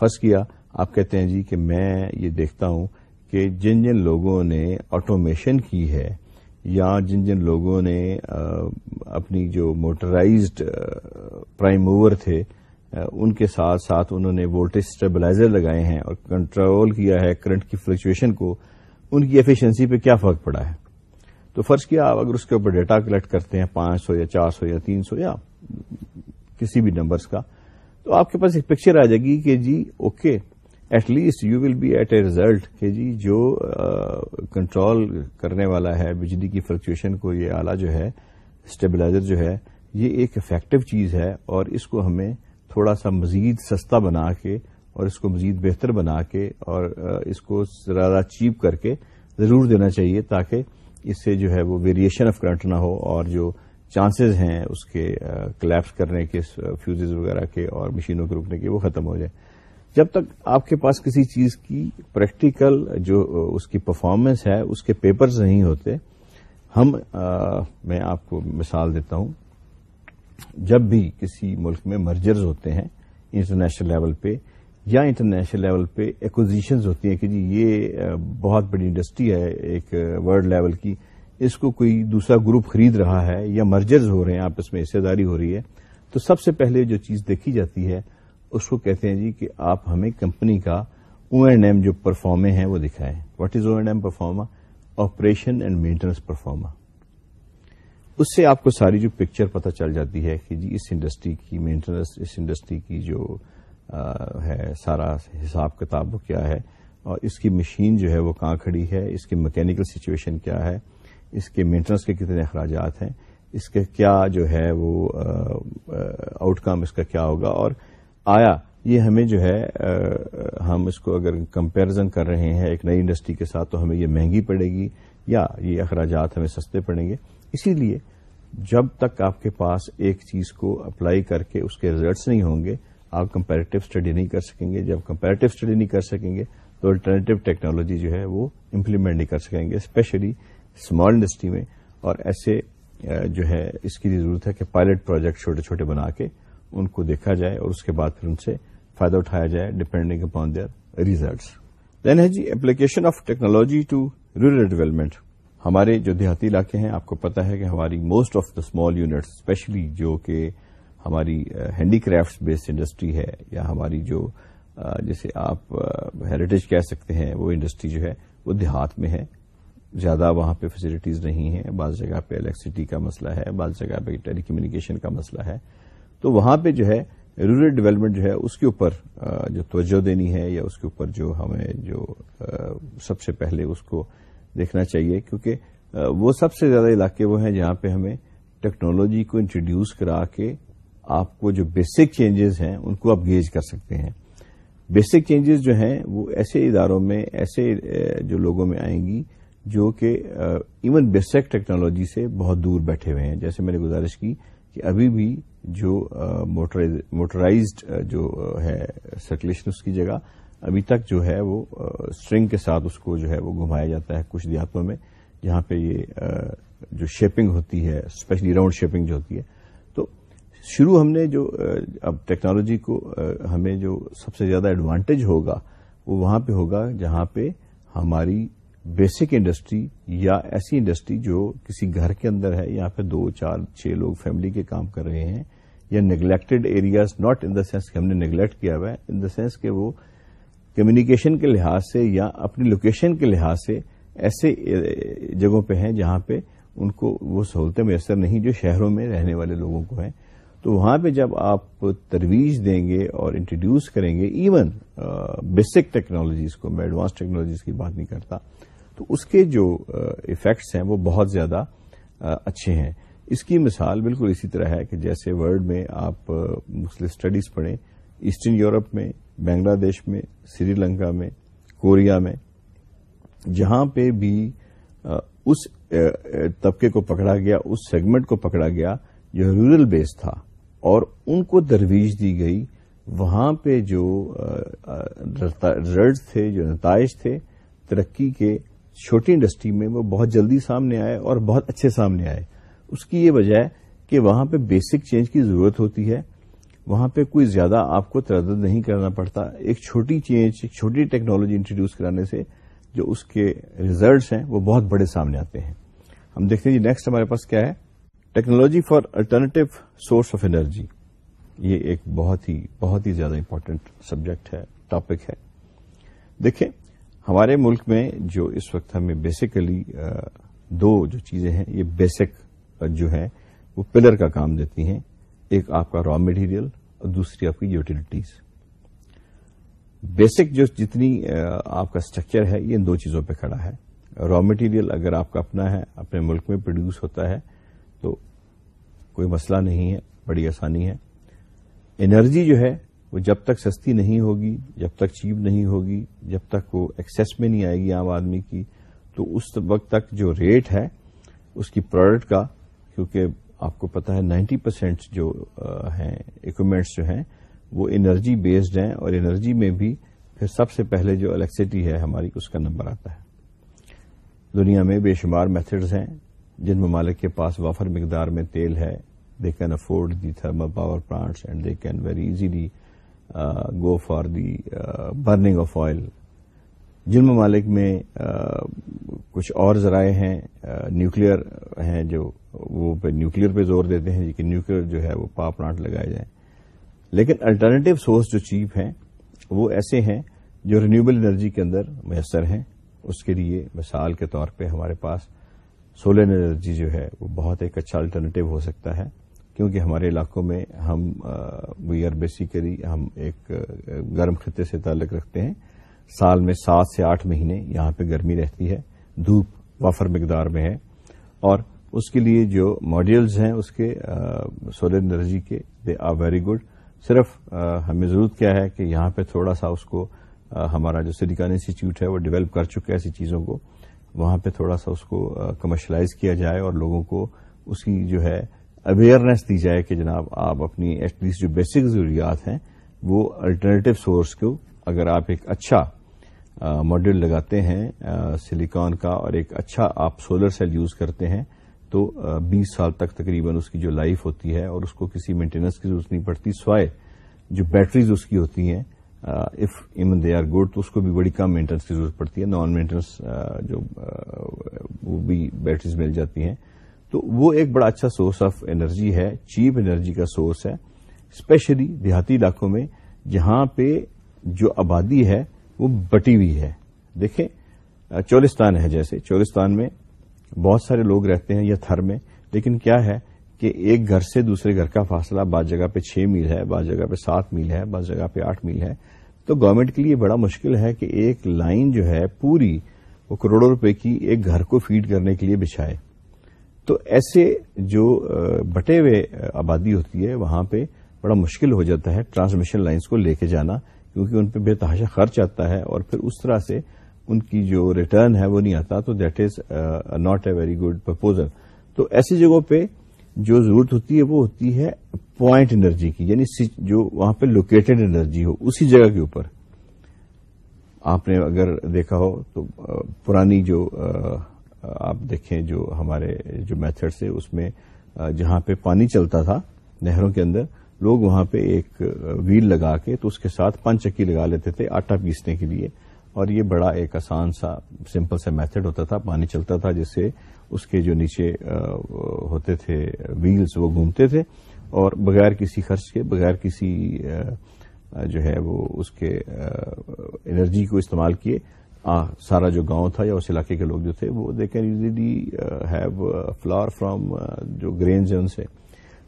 فرض کیا آپ کہتے ہیں جی کہ میں یہ دیکھتا ہوں کہ جن جن لوگوں نے آٹومیشن کی ہے یا جن جن لوگوں نے اپنی جو موٹرائزڈ پرائم موور تھے ان کے ساتھ ساتھ انہوں نے وولٹیج اسٹیبلائزر لگائے ہیں اور کنٹرول کیا ہے کرنٹ کی فلکچویشن کو، ان کی ایفیشنسی پہ کیا فرق پڑا ہے؟ تو فرض کیا آپ اگر اس کے اوپر ڈیٹا کلیکٹ کرتے ہیں پانچ سو یا چار سو یا تین سو یا کسی بھی نمبرس کا، تو آپ کے پاس ایک پکچر آ جائے گی کہ جی okay at least you will be at a result کہ جی جو کنٹرول کرنے والا ہے، بجلی کی فلکچویشن کو یہ آلہ جو ہے اسٹیبلائزر جو ہے، یہ ایک افیکٹو چیز ہے اور اس کو ہمیں تھوڑا سا مزید سستا بنا کے اور اس کو مزید بہتر بنا کے اور اس کو زیادہ چیپ کر کے ضرور دینا چاہیے تاکہ اس سے جو ہے وہ ویریشن آف کرنٹ نہ ہو اور جو چانسز ہیں اس کے کلیپس کرنے کے فیوزز وغیرہ کے اور مشینوں کے رکنے کے وہ ختم ہو جائے۔ جب تک آپ کے پاس کسی چیز کی پریکٹیکل جو اس کی پرفارمنس ہے، اس کے پیپرز نہیں ہوتے، ہم میں آپ کو مثال دیتا ہوں۔ جب بھی کسی ملک میں مرجرز ہوتے ہیں انٹرنیشنل لیول پہ، یا انٹرنیشنل لیول پہ ایکوزیشنز ہوتی ہیں کہ جی یہ بہت بڑی انڈسٹری ہے ایک ورلڈ لیول کی، اس کو کوئی دوسرا گروپ خرید رہا ہے یا مرجرز ہو رہے ہیں، آپس میں حصے داری ہو رہی ہے، تو سب سے پہلے جو چیز دیکھی جاتی ہے اس کو کہتے ہیں جی کہ آپ ہمیں کمپنی کا او اینڈ ایم جو پرفارمے ہیں وہ دکھائیں۔ What is O and M proforma operation and maintenance proforma اس سے آپ کو ساری جو پکچر پتہ چل جاتی ہے کہ جی اس انڈسٹری کی مینٹیننس اس انڈسٹری کی جو ہے، سارا حساب کتاب وہ کیا ہے۔ اور اس کی مشین جو ہے وہ کہاں کھڑی ہے؟ اس کی میکینکل سچویشن کیا ہے؟ اس کے مینٹنس کے کتنے اخراجات ہیں؟ اس کے کیا جو ہے وہ آؤٹ کم اس کا کیا ہوگا؟ اور آیا۔ یہ ہمیں جو ہے ہم اس کو اگر کمپیرزن کر رہے ہیں ایک نئی انڈسٹری کے ساتھ، تو ہمیں یہ مہنگی پڑے گی یا یہ اخراجات ہمیں سستے پڑیں گے۔ اسی لیے جب تک آپ کے پاس ایک چیز کو اپلائی کر کے اس کے ریزلٹس نہیں ہوں گے، آپ کمپیریٹو اسٹڈی نہیں کر سکیں گے۔ جب کمپیریٹو اسٹڈی نہیں کر سکیں گے، تو الٹرنیٹو ٹیکنالوجی جو ہے وہ امپلیمنٹ نہیں کر سکیں گے اسپیشلی اسمال انڈسٹری میں۔ اور ایسے جو ہے، اس کی ضرورت ہے کہ پائلٹ پروجیکٹ چھوٹے چھوٹے بنا کے ان کو دیکھا جائے اور اس کے بعد پھر ان سے فائدہ اٹھایا جائے depending upon their results then ہے جی application of technology to rural development ہمارے جو دیہاتی علاقے ہیں، آپ کو پتا ہے کہ ہماری most of the small units especially جو کہ ہماری ہینڈی کرافٹس بیسڈ انڈسٹری ہے، یا ہماری جو uh, جیسے آپ uh, ہیریٹیج کہہ سکتے ہیں، وہ انڈسٹری جو ہے، وہ دیہات میں ہے. زیادہ وہاں پہ فیسلٹیز نہیں ہیں. بعض جگہ پہ الیکٹریسٹی کا مسئلہ ہے، بعض جگہ پہ ٹیلی کمیونیکیشن کا مسئلہ ہے. تو وہاں پہ جو ہے رورل ڈیولپمنٹ جو ہے اس کے اوپر جو توجہ دینی ہے یا اس کے اوپر جو ہمیں جو سب سے پہلے اس کو دیکھنا چاہیے کیونکہ وہ سب سے زیادہ علاقے وہ ہیں جہاں پہ ہمیں ٹیکنالوجی کو انٹروڈیوس کرا کے آپ کو جو بیسک چینجز ہیں ان کو آپ گیج کر سکتے ہیں۔ بیسک چینجز جو ہیں وہ ایسے اداروں میں، ایسے جو لوگوں میں آئیں گی جو کہ ایون بیسک ٹیکنالوجی سے بہت دور بیٹھے ہوئے ہیں۔ جیسے میں نے گزارش کی کہ ابھی بھی جو موٹرائزڈ جو ہے سرکولیشن اس کی جگہ، ابھی تک جو ہے وہ اسٹرنگ کے ساتھ اس کو جو ہے وہ گھمایا جاتا ہے کچھ دیہاتوں میں، جہاں پہ یہ جو شیپنگ ہوتی ہے، اسپیشلی راؤنڈ شیپنگ جو ہوتی ہے۔ تو شروع ہم نے جو اب ٹیکنالوجی کو ہمیں جو سب سے زیادہ ایڈوانٹیج ہوگا، وہ وہاں پہ ہوگا جہاں پہ ہماری بیسک انڈسٹری یا ایسی انڈسٹری جو کسی گھر کے اندر ہے، یہاں پہ دو، چار، چھ لوگ فیملی کے کام کر رہے ہیں یا neglected areas not in the sense کہ ہم نے نیگلیکٹ کیا ہوا ہے ان دا سینس کہ وہ کمیونیکیشن کے لحاظ سے یا اپنی لوکیشن کے لحاظ سے ایسے جگہوں پہ ہیں جہاں پہ ان کو وہ سہولتیں میسر نہیں، جو شہروں میں رہنے والے لوگوں کو ہیں۔ تو وہاں پہ جب آپ ترویج دیں گے اور انٹروڈیوس کریں گے ایون بیسک ٹیکنالوجیز کو، میں ایڈوانس ٹیکنالوجیز کی بات نہیں کرتا، تو اس کے جو افیکٹس ہیں وہ بہت زیادہ اچھے ہیں۔ اس کی مثال بالکل اسی طرح ہے کہ جیسے ورلڈ میں آپ مسلم اسٹڈیز پڑھیں ایسٹرن یورپ میں بنگلہ دیش میں سری لنکا میں کوریا میں، جہاں پہ بھی اس طبقے کو پکڑا گیا، اس سیگمنٹ کو پکڑا گیا جو رورل بیس تھا اور ان کو درویش دی گئی، وہاں پہ جو ریزلٹس تھے، جو نتائج تھے، ترقی کے چھوٹی انڈسٹری میں وہ بہت جلدی سامنے آئے اور بہت اچھے سامنے آئے۔ اس کی یہ وجہ ہے کہ وہاں پہ بیسک چینج کی ضرورت ہوتی ہے۔ وہاں پہ کوئی زیادہ آپ کو تردد نہیں کرنا پڑتا۔ ایک چھوٹی چینج ایک چھوٹی ٹیکنالوجی انٹروڈیوس کرانے سے جو اس کے ریزلٹس ہیں وہ بہت بڑے سامنے آتے ہیں۔ ہم دیکھتے ہیں جی نیکسٹ ہمارے پاس کیا ہے؟ Technology for alternative source of energy یہ ایک بہت ہی بہت ہی زیادہ امپورٹنٹ سبجیکٹ ہے ٹاپک ہے۔ دیکھیں، ہمارے ملک میں جو اس وقت ہمیں بیسیکلی دو جو چیزیں ہیں، یہ بیسک جو ہے وہ پلر کا کام دیتی ہیں۔ ایک آپ کا را مٹیریل اور دوسری آپ کی یوٹیلٹیز بیسک جو جتنی آپ کا اسٹرکچر ہے، یہ ان دو چیزوں پہ کھڑا ہے۔ را مٹیریل اگر آپ کا اپنا ہے، اپنے ملک میں پروڈیوس ہوتا ہے، تو کوئی مسئلہ نہیں ہے، بڑی آسانی ہے۔ انرجی جو ہے، وہ جب تک سستی نہیں ہوگی، جب تک چیپ نہیں ہوگی، جب تک وہ ایکسس میں نہیں آئے گی عام آدمی کی، تو اس وقت تک جو ریٹ ہے، اس کی پروڈکٹ کا کیونکہ آپ کو پتا ہے نائنٹی پرسینٹ جو ہیں اکوپمنٹس جو ہیں، وہ انرجی بیسڈ ہیں اور انرجی میں بھی پھر سب سے پہلے جو الیکٹریسٹی ہے ہماری، اس کا نمبر آتا ہے۔ دنیا میں بے شمار میتھڈز ہیں، جن ممالک کے پاس وافر مقدار میں تیل ہے۔ They can afford the thermal power plants and they can very easily go for the burning of oil جن ممالک میں کچھ اور ذرائع ہیں نیوکلیر ہیں جو وہ نیوکلیر پہ زور دیتے ہیں کہ نیوکلیر جو ہے وہ پاور پلانٹ لگائے جائیں۔ لیکن الٹرنیٹو سورس جو چیپ ہیں، وہ ایسے ہیں جو رینیوبل انرجی کے اندر میسر ہیں۔ اس کے لیے مثال کے طور پہ ہمارے پاس سولر انرجی جو ہے، وہ بہت ایک اچھا الٹرنیٹو ہو سکتا ہے۔ کیونکہ ہمارے علاقوں میں ہم وی آر بیسیکلی ہم ایک گرم خطے سے تعلق رکھتے ہیں۔ سال میں سات سے آٹھ مہینے یہاں پہ گرمی رہتی ہے، دھوپ وافر مقدار میں ہے اور اس کے لیے جو ماڈیولز ہیں، اس کے سولر انرجی کے دے آر ویری گڈ صرف ہمیں ضرورت کیا ہے کہ یہاں پہ تھوڑا سا اس کو ہمارا جو سلیکان انسٹیٹیوٹ ہے، وہ ڈیولپ کر چکا ہے ایسی چیزوں کو، وہاں پہ تھوڑا سا اس کو کمرشلائز کیا جائے اور لوگوں کو اس کی جو ہے اویئرنیس دی جائے کہ جناب آپ اپنی ایٹ لیسٹ جو بیسک ضروریات ہیں، وہ الٹرنیٹو سورس کو اگر آپ ایک اچھا ماڈیول لگاتے ہیں سلیکان کا اور ایک اچھا آپ سولر سیل یوز کرتے ہیں، تو بیس سال تک تقریباً اس کی جو لائف ہوتی ہے اور اس کو کسی مینٹیننس کی ضرورت نہیں پڑتی، سوائے جو بیٹریز اس کی ہوتی ہیں if even they are good تو اس کو بھی بڑی کم مینٹیننس کی ضرورت پڑتی ہے، نان مینٹیننس جو وہ بھی بیٹریز مل جاتی ہیں۔ تو وہ ایک بڑا اچھا سورس آف انرجی ہے، چیپ انرجی کا سورس ہے اسپیشلی دیہاتی علاقوں میں، جہاں پہ جو آبادی ہے وہ بٹی ہوئی ہے۔ دیکھیں، چولستان ہے جیسے۔ چولستان میں بہت سارے لوگ رہتے ہیں یا تھر میں، لیکن کیا ہے کہ ایک گھر سے دوسرے گھر کا فاصلہ بعض جگہ پہ چھ میل ہے، بعض جگہ پہ سات میل ہے، بعض جگہ پہ آٹھ میل ہے۔ تو گورنمنٹ کے لیے بڑا مشکل ہے کہ ایک لائن جو ہے پوری وہ کروڑوں روپے کی ایک گھر کو فیڈ کرنے کے لیے بچھائے۔ تو ایسے جو بٹے ہوئے، آبادی ہوتی ہے، وہاں پہ بڑا مشکل ہو جاتا ہے ٹرانسمیشن لائنز کو لے کے جانا۔ کیونکہ ان پہ بے تحاشا خرچ آتا ہے اور پھر اس طرح سے ان کی جو ریٹرن ہے وہ نہیں آتا، تو that is not a very good proposal تو ایسی جگہوں پہ جو ضرورت ہوتی ہے وہ ہوتی ہے پوائنٹ انرجی کی یعنی جو وہاں پہ لوکیٹڈ انرجی ہو، اسی جگہ کے اوپر۔ آپ نے اگر دیکھا ہو تو uh, پرانی جو uh, uh, آپ دیکھیں جو ہمارے جو میتھڈ سے اس میں جہاں پہ پانی چلتا تھا نہروں کے اندر لوگ وہاں پہ ایک ویل لگا کے تو اس کے ساتھ پن چکی لگا لیتے تھے آٹا پیسنے کے لیے۔ اور یہ بڑا ایک آسان سا سمپل سا میتھڈ ہوتا تھا، پانی چلتا تھا، جس سے اس کے جو نیچے ہوتے تھے ویلز، وہ گھومتے تھے۔ اور بغیر کسی خرچ کے، بغیر کسی جو ہے وہ اس کے انرجی کو استعمال کیے۔ سارا جو گاؤں تھا یا اس علاقے کے لوگ جو تھے، وہ they can usually have flour from جو گرینز ہیں ان سے۔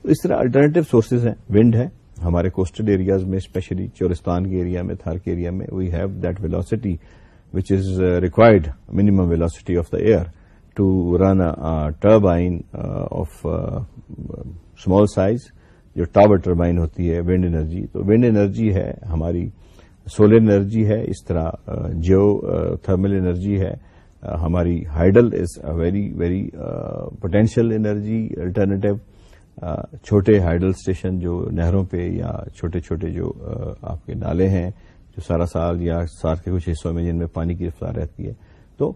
تو اس طرح الٹرنیٹو سورسز ہیں. ونڈ ہے. ہمارے کوسٹل ایریاز میں اسپیشلی چورستان کے ایریا میں تھار کے ایریا میں we have that velocity which is required minimum velocity of the air to run turbine of small size جو ٹاور ٹربائن ہوتی ہے ونڈ انرجی تو ونڈ انرجی ہے، ہماری سولر انرجی ہے، اس طرح جیو تھرمل انرجی ہے. Uh, ہماری hydel is very very potential energy alternative چھوٹے ہائڈل اسٹیشن جو نہروں پہ یا چھوٹے چھوٹے جو آپ کے نالے ہیں، جو سارا سال یا سال کے کچھ حصوں میں جن میں پانی کی رفتار رہتی ہے۔ تو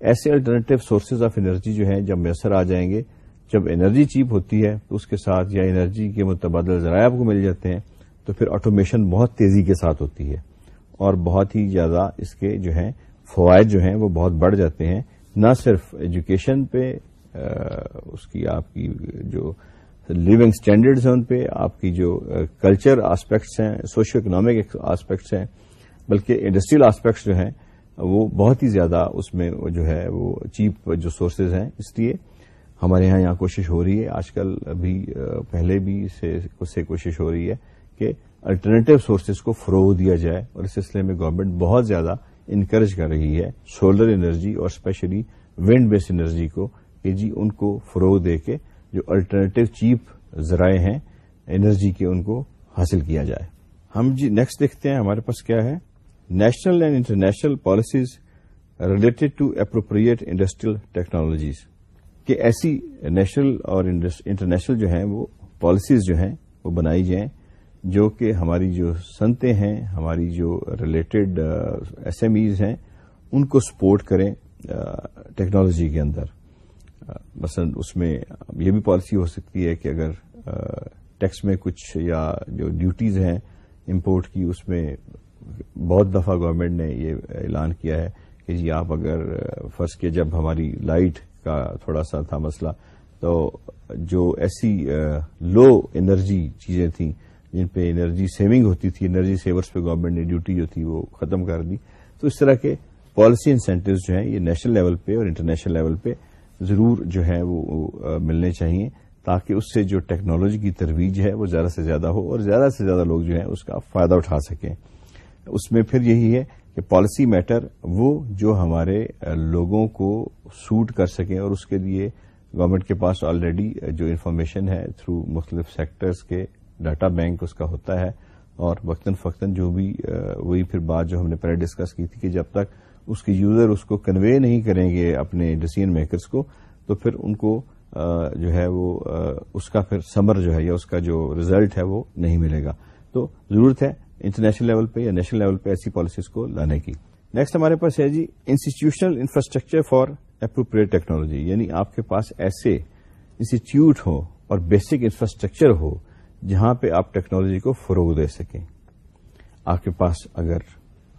ایسے الٹرنیٹو سورسز آف انرجی جو ہیں، جب میسر آ جائیں گے، جب انرجی چیپ ہوتی ہے، تو اس کے ساتھ یا انرجی کے متبادل ذرائع آپ کو مل جاتے ہیں، تو پھر آٹومیشن بہت تیزی کے ساتھ ہوتی ہے۔ اور بہت ہی زیادہ اس کے جو ہیں، فوائد جو ہیں، وہ بہت بڑھ جاتے ہیں۔ نہ صرف ایجوکیشن پہ اس کی آپ کی جو لیونگ اسٹینڈرڈز ہیں ان پہ، آپ کی جو کلچر آسپیکٹس ہیں سوشو اکنامک آسپیکٹس ہیں، بلکہ انڈسٹریل آسپیکٹس جو ہیں، وہ بہت ہی زیادہ اس میں جو ہے، وہ چیپ جو سورسز ہیں۔ اس لیے ہمارے یہاں یہاں کوشش ہو رہی ہے۔ آج کل ابھی پہلے بھی سے کوشش ہو رہی ہے کہ الٹرنیٹو سورسز کو فروغ دیا جائے۔ اور اس سلسلے میں گورنمنٹ بہت زیادہ انکریج کر رہی ہے سولر انرجی اور اسپیشلی ونڈ بیس انرجی کو کہ جی ان کو فروغ دے کے جو الٹرنیٹو چیپ ذرائع ہیں انرجی کے ان کو حاصل کیا جائے۔ ہم جی نیکسٹ دیکھتے ہیں ہمارے پاس کیا ہے۔ National and international policies related to appropriate industrial technologies کہ ایسی نیشنل اور انٹرنیشنل جو ہیں، وہ پالیسیز جو ہیں، وہ بنائی جائیں، جو کہ ہماری جو سنتے ہیں، ہماری جو ریلیٹڈ ایس ایم ایز ہیں، ان کو سپورٹ کریں uh, ٹیکنالوجی کے اندر۔ مثلا اس میں یہ بھی پالیسی ہو سکتی ہے کہ اگر ٹیکس میں کچھ یا جو ڈیوٹیز ہیں امپورٹ کی، اس میں بہت دفعہ گورنمنٹ نے یہ اعلان کیا ہے کہ جی آپ اگر فرض کے جب ہماری لائٹ کا تھوڑا سا تھا مسئلہ، تو جو ایسی لو انرجی چیزیں تھیں جن پہ انرجی سیونگ ہوتی تھی انرجی سیورس پہ گورنمنٹ نے ڈیوٹی جو تھی وہ ختم کر دی۔ تو اس طرح کے پالیسی انسینٹوز جو ہیں یہ نیشنل لیول پہ اور انٹرنیشنل لیول پہ ضرور جو ہے وہ ملنے چاہیے تاکہ اس سے جو ٹیکنالوجی کی ترویج ہے وہ زیادہ سے زیادہ ہو اور زیادہ سے زیادہ لوگ جو ہیں اس کا فائدہ اٹھا سکیں۔ اس میں پھر یہی ہے کہ پالیسی میٹر وہ جو ہمارے لوگوں کو سوٹ کر سکیں اور اس کے لیے گورنمنٹ کے پاس آلریڈی جو انفارمیشن ہے تھرو مختلف سیکٹرز کے ڈاٹا بینک اس کا ہوتا ہے اور وقتاً فقتاً جو بھی وہی پھر بات جو ہم نے پہلے ڈسکس کی تھی کہ جب تک اس کے یوزر اس کو کنوے نہیں کریں گے اپنے ڈسیزن میکرز کو، تو پھر ان کو جو ہے وہ اس کا پھر سمر جو ہے یا اس کا جو ریزلٹ ہے وہ نہیں ملے گا۔ تو ضرورت ہے انٹرنیشنل لیول پہ یا نیشنل لیول پہ ایسی پالیسیز کو لانے کی۔ نیکسٹ ہمارے پاس ہے جی institutional infrastructure for appropriate technology یعنی آپ کے پاس ایسے انسٹیٹیوٹ ہو اور بیسک انفراسٹرکچر ہو جہاں پہ آپ ٹیکنالوجی کو فروغ دے سکیں۔ آپ کے پاس اگر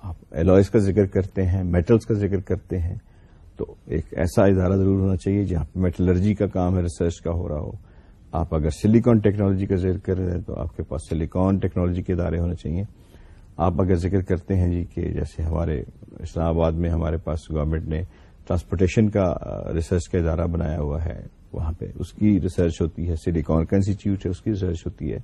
آپ الوائز کا ذکر کرتے ہیں میٹلز کا ذکر کرتے ہیں، تو ایک ایسا ادارہ ضرور ہونا چاہیے جہاں پہ میٹلرجی کا کام ہے ریسرچ کا ہو رہا ہو۔ آپ اگر سلیکان ٹیکنالوجی کا ذکر کر رہے ہیں تو آپ کے پاس سلیکان ٹیکنالوجی کے ادارے ہونے چاہیے۔ آپ اگر ذکر کرتے ہیں جی کہ جیسے ہمارے اسلام آباد میں ہمارے پاس گورنمنٹ نے ٹرانسپورٹیشن کا ریسرچ کا ادارہ بنایا ہوا ہے، وہاں پہ اس کی ریسرچ ہوتی ہے سلیکان کا انسٹیٹیوٹ ہے، اس کی ریسرچ ہوتی ہے۔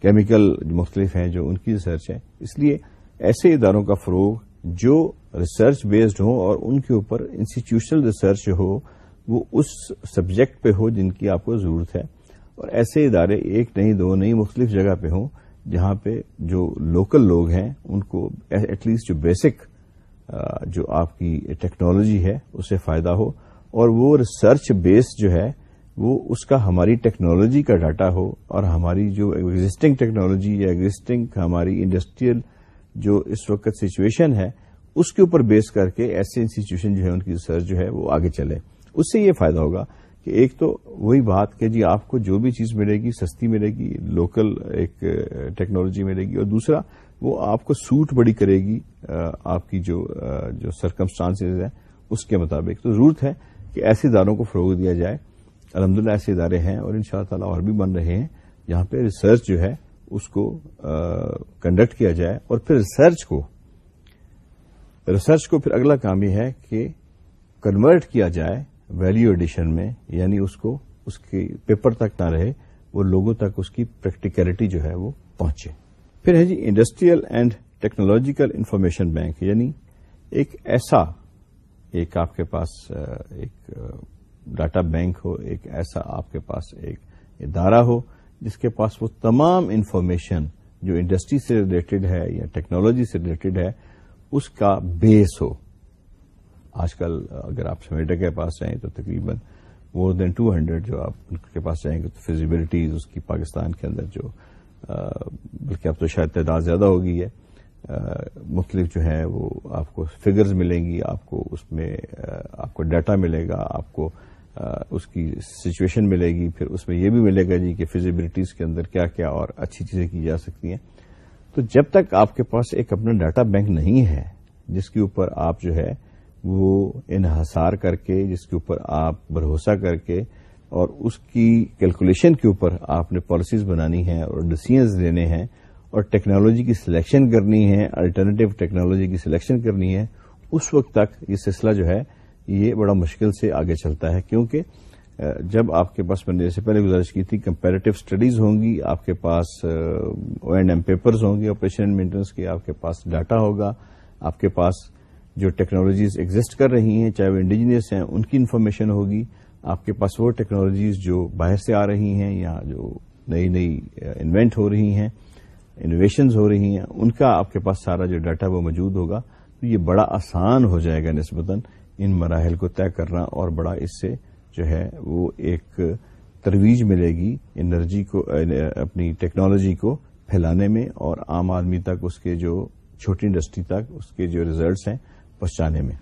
کیمیکل مختلف ہیں جو ان کی ریسرچ ہے اس لیے ایسے اداروں کا فروغ جو ریسرچ بیسڈ ہوں اور ان کے اوپر انسٹیٹیوشنل ریسرچ ہو، وہ اس سبجیکٹ پہ ہو جن کی آپ کو ضرورت ہے۔ اور ایسے ادارے، ایک نہیں، دو نہیں، مختلف جگہ پہ ہوں جہاں پہ جو لوکل لوگ ہیں، ان کو ایٹ لیسٹ جو بیسک جو آپ کی ٹیکنالوجی ہے اس سے فائدہ ہو۔ اور وہ ریسرچ بیس جو ہے، وہ اس کا ہماری ٹیکنالوجی کا ڈاٹا ہو اور ہماری جو ایگزٹنگ ٹیکنالوجی یا ایگزٹنگ ہماری انڈسٹریل جو اس وقت سچویشن ہے، اس کے اوپر بیس کر کے ایسے انسٹیٹیوشن جو ہے، ان کی ریسرچ جو ہے، وہ آگے چلے۔ اس سے یہ فائدہ ہوگا کہ ایک تو وہی بات کہ جی آپ کو جو بھی چیز ملے گی، سستی ملے گی لوکل ایک ٹیکنالوجی ملے گی، اور دوسرا، وہ آپ کو سوٹ بڑی کرے گی آپ کی جو جو سرکمسٹانسز ہیں، اس کے مطابق۔ تو ضرورت ہے کہ ایسے اداروں کو فروغ دیا جائے۔ الحمدللہ ایسے ادارے ہیں اور ان شاء اللہ تعالیٰ اور بھی بن رہے ہیں۔ جہاں پہ ریسرچ جو ہے اس کو کنڈکٹ کیا جائے اور پھر ریسرچ کو۔ ریسرچ کو پھر اگلا کام یہ ہے کہ کنورٹ کیا جائے ویلیو ایڈیشن میں یعنی اس کو، اس کی پیپر تک نہ رہے، وہ لوگوں تک اس کی پریکٹیکلٹی جو ہے وہ پہنچے۔ پھر ہے جی industrial and technological information bank یعنی ایک ایسا، ایک آپ کے پاس ایک ڈاٹا بینک ہو، ایک ایسا آپ کے پاس ایک ادارہ ہو۔ جس کے پاس وہ تمام انفارمیشن جو انڈسٹری سے ریلیٹڈ ہے یا ٹیکنالوجی سے ریلیٹڈ ہے، اس کا بیس ہو۔ آج کل اگر آپ سمیٹا کے پاس جائیں تو تقریباً مور دین ٹو ہنڈریڈ جو آپ ان کے پاس جائیں گے تو فیزیبلٹیز اس کی پاکستان کے اندر جو بلکہ اب تو شاید تعداد زیادہ ہوگی ہے۔ مختلف جو ہیں وہ آپ کو فگرز ملیں گی، آپ کو اس میں آپ کو ڈیٹا ملے گا، آپ کو اس کی سچویشن ملے گی، پھر اس میں یہ بھی ملے گا جی کہ فیزیبلٹیز کے اندر کیا کیا اور اچھی چیزیں کی جا سکتی ہیں۔ تو جب تک آپ کے پاس ایک اپنا ڈاٹا بینک نہیں ہے، جس کے اوپر آپ جو ہے وہ انحصار کر کے، جس کے اوپر آپ بھروسہ کر کے اور اس کی کیلکولیشن کے اوپر آپ نے پالیسیز بنانی ہیں اور ڈسیزنز لینے ہیں اور ٹیکنالوجی کی سلیکشن کرنی ہے الٹرنیٹو ٹیکنالوجی کی سلیکشن کرنی ہے، اس وقت تک یہ سلسلہ جو ہے یہ بڑا مشکل سے آگے چلتا ہے، کیونکہ جب آپ کے پاس میں نے جیسے پہلے گزارش کی تھی کمپیریٹو اسٹڈیز ہوں گی، آپ کے پاس او اینڈ ایم پیپرز ہوں گے آپریشن مینٹنس کے آپ کے پاس ڈاٹا ہوگا، آپ کے پاس جو ٹیکنالوجیز ایگزٹ کر رہی ہیں، چاہے وہ انڈیجنس ہیں، ان کی انفارمیشن ہوگی، آپ کے پاس وہ ٹیکنالوجیز جو باہر سے آ رہی ہیں یا جو نئی نئی انوینٹ ہو رہی ہیں انوویشنز ہو رہی ہیں، ان کا آپ کے پاس سارا جو ڈاٹا وہ موجود ہوگا، تو یہ بڑا آسان ہو جائے گا نسبتاً۔ ان مراحل کو طے کرنا اور بڑا اس سے جو ہے وہ ایک ترویج ملے گی انرجی کو، اپنی ٹیکنالوجی کو پھیلانے میں اور عام آدمی تک، اس کے جو چھوٹی انڈسٹری تک، اس کے جو ریزلٹس ہیں پہنچانے میں۔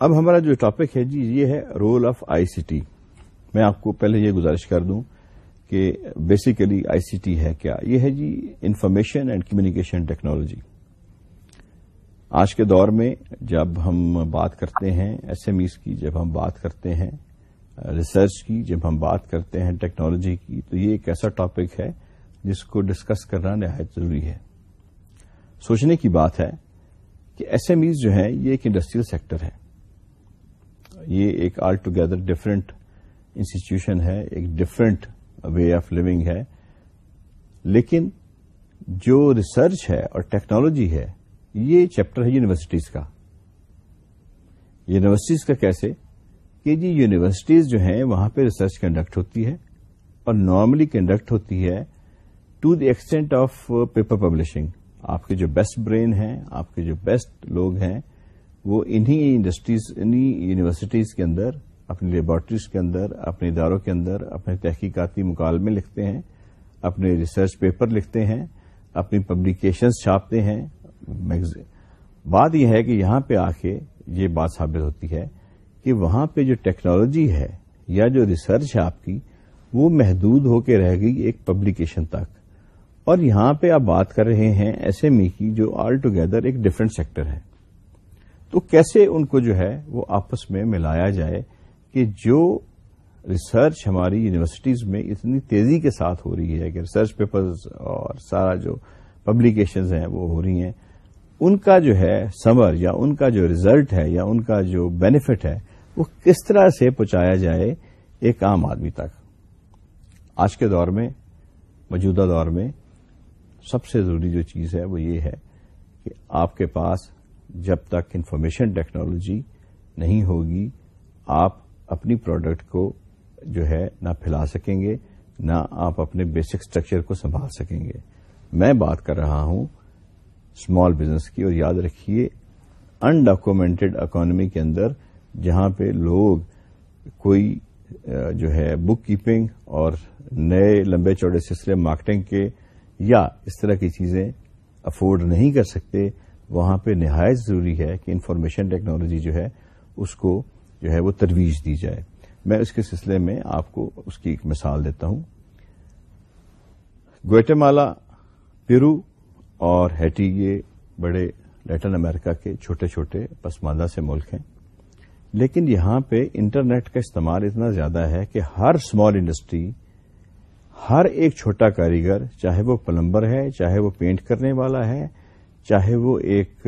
اب ہمارا جو ٹاپک ہے جی یہ ہے role of I C T میں آپ کو پہلے یہ گزارش کر دوں کہ بیسیکلی آئی سی ٹی ہے کیا؟ یہ ہے جی انفارمیشن اینڈ کمیونیکیشن ٹیکنالوجی آج کے دور میں جب ہم بات کرتے ہیں ایس ایم ایز کی، جب ہم بات کرتے ہیں ریسرچ کی، جب ہم بات کرتے ہیں ٹیکنالوجی کی، تو یہ ایک ایسا ٹاپک ہے جس کو ڈسکس کرنا نہایت ضروری ہے۔ سوچنے کی بات ہے کہ ایس ایم ایز جو ہے یہ ایک انڈسٹریل سیکٹر ہے۔ یہ ایک آل ٹوگیدر ڈفرینٹ انسٹیٹیوشن ہے، ایک ڈفرینٹ وے آف لونگ ہے۔ لیکن جو ریسرچ ہے اور ٹیکنالوجی ہے یہ چیپٹر ہے یونیورسٹیز کا۔ یونیورسٹیز کا کیسے؟ کہ جی یونیورسٹیز جو ہیں، وہاں پہ ریسرچ کنڈکٹ ہوتی ہے اور نارملی کنڈکٹ ہوتی ہے to the extent of paper publishing. آپ کے جو بیسٹ برین ہیں، آپ کے جو بیسٹ لوگ ہیں، وہ انہی انڈسٹریز، انہی یونیورسٹیز کے اندر، اپنی لیبارٹریز کے اندر، اپنے اداروں کے اندر، اپنے تحقیقاتی مکالمے لکھتے ہیں، اپنے ریسرچ پیپر لکھتے ہیں، اپنی پبلیکیشنز چھاپتے ہیں بات یہ ہے کہ یہاں پہ آ کے یہ بات ثابت ہوتی ہے کہ وہاں پہ جو ٹیکنالوجی ہے یا جو ریسرچ ہے آپ کی، وہ محدود ہو کے رہ گئی ایک پبلیکیشن تک۔ اور یہاں پہ آپ بات کر رہے ہیں ایس ایم ای کی جو آل ٹوگیدر ایک ڈفرینٹ سیکٹر ہے۔ تو کیسے ان کو جو ہے وہ آپس میں ملایا جائے کہ جو ریسرچ ہماری یونیورسٹیز میں اتنی تیزی کے ساتھ ہو رہی ہے، کہ ریسرچ پیپرز اور سارا جو پبلیکیشنز ہیں وہ ہو رہی ہیں ان کا جو ہے سمر یا ان کا جو ریزلٹ ہے یا ان کا جو بینیفٹ ہے، وہ کس طرح سے پہنچایا جائے ایک عام آدمی تک؟ آج کے دور میں، موجودہ دور میں سب سے ضروری جو چیز ہے وہ یہ ہے کہ آپ کے پاس جب تک انفارمیشن ٹیکنالوجی نہیں ہوگی، آپ اپنی پروڈکٹ کو جو ہے نہ پھیلا سکیں گے، نہ آپ اپنے بیسک اسٹرکچر کو سنبھال سکیں گے۔ میں بات کر رہا ہوں اسمال بزنس کی اور یاد رکھیے انڈاکومینٹڈ اکانومی کے اندر جہاں پہ لوگ کوئی جو ہے بک کیپنگ اور نئے لمبے چوڑے سلسلے مارکیٹنگ کے یا اس طرح کی چیزیں افورڈ نہیں کر سکتے، وہاں پہ نہایت ضروری ہے کہ انفارمیشن ٹیکنالوجی جو ہے اس کو جو ہے وہ ترویج دی جائے۔ میں اس کے سلسلے میں آپ کو اس کی ایک مثال دیتا ہوں۔ گویٹمالا پیرو اور ہیٹی یہ بڑے لیٹن امریکہ کے چھوٹے چھوٹے پسماندہ سے ملک ہیں۔ لیکن یہاں پہ انٹرنیٹ کا استعمال اتنا زیادہ ہے کہ ہر اسمال انڈسٹری ہر ایک چھوٹا کاریگر، چاہے وہ پلمبر ہے، چاہے وہ پینٹ کرنے والا ہے، چاہے وہ ایک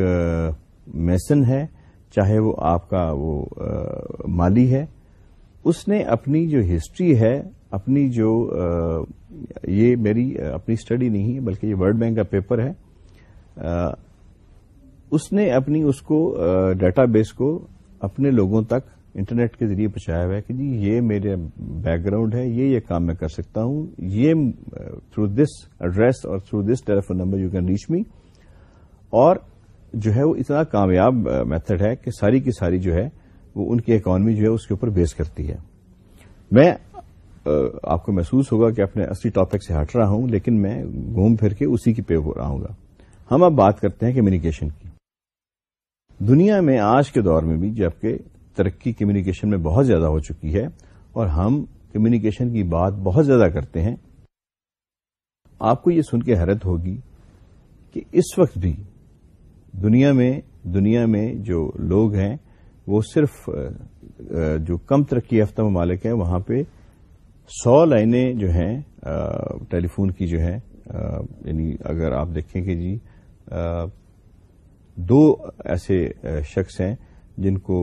میسن ہے، چاہے وہ آپ کا وہ مالی ہے، اس نے اپنی جو ہسٹری ہے اپنی جو یہ میری اپنی اسٹڈی نہیں ہے بلکہ یہ ورلڈ بینک کا پیپر ہے اس نے اپنی، اس کو ڈیٹا بیس کو اپنے لوگوں تک انٹرنیٹ کے ذریعے پہنچایا ہوا ہے کہ جی یہ میرے بیک گراؤنڈ ہے، یہ یہ کام میں کر سکتا ہوں، یہ تھرو دس ایڈریس اور through this telephone number you can reach me اور جو ہے وہ اتنا کامیاب میتھڈ ہے کہ ساری کی ساری جو ہے وہ ان کی اکانومی جو ہے اس کے اوپر بیس کرتی ہے۔ میں آپ کو محسوس ہوگا کہ اپنے اصلی ٹاپک سے ہٹ رہا ہوں، لیکن میں گھوم پھر کے اسی کی پہ ہو رہا ہوں گا۔ ہم اب بات کرتے ہیں کمیونیکیشن کی۔ دنیا میں آج کے دور میں بھی جبکہ ترقی کمیونیکیشن میں بہت زیادہ ہو چکی ہے اور ہم کمیونیکیشن کی بات بہت زیادہ کرتے ہیں، آپ کو یہ سن کے حیرت ہوگی کہ اس وقت بھی دنیا میں دنیا میں جو لوگ ہیں، وہ صرف جو کم ترقی یافتہ ممالک ہیں، وہاں پہ سو لائنیں جو ہیں ٹیلی فون کی جو ہے یعنی اگر آپ دیکھیں کہ جی دو ایسے شخص ہیں جن کو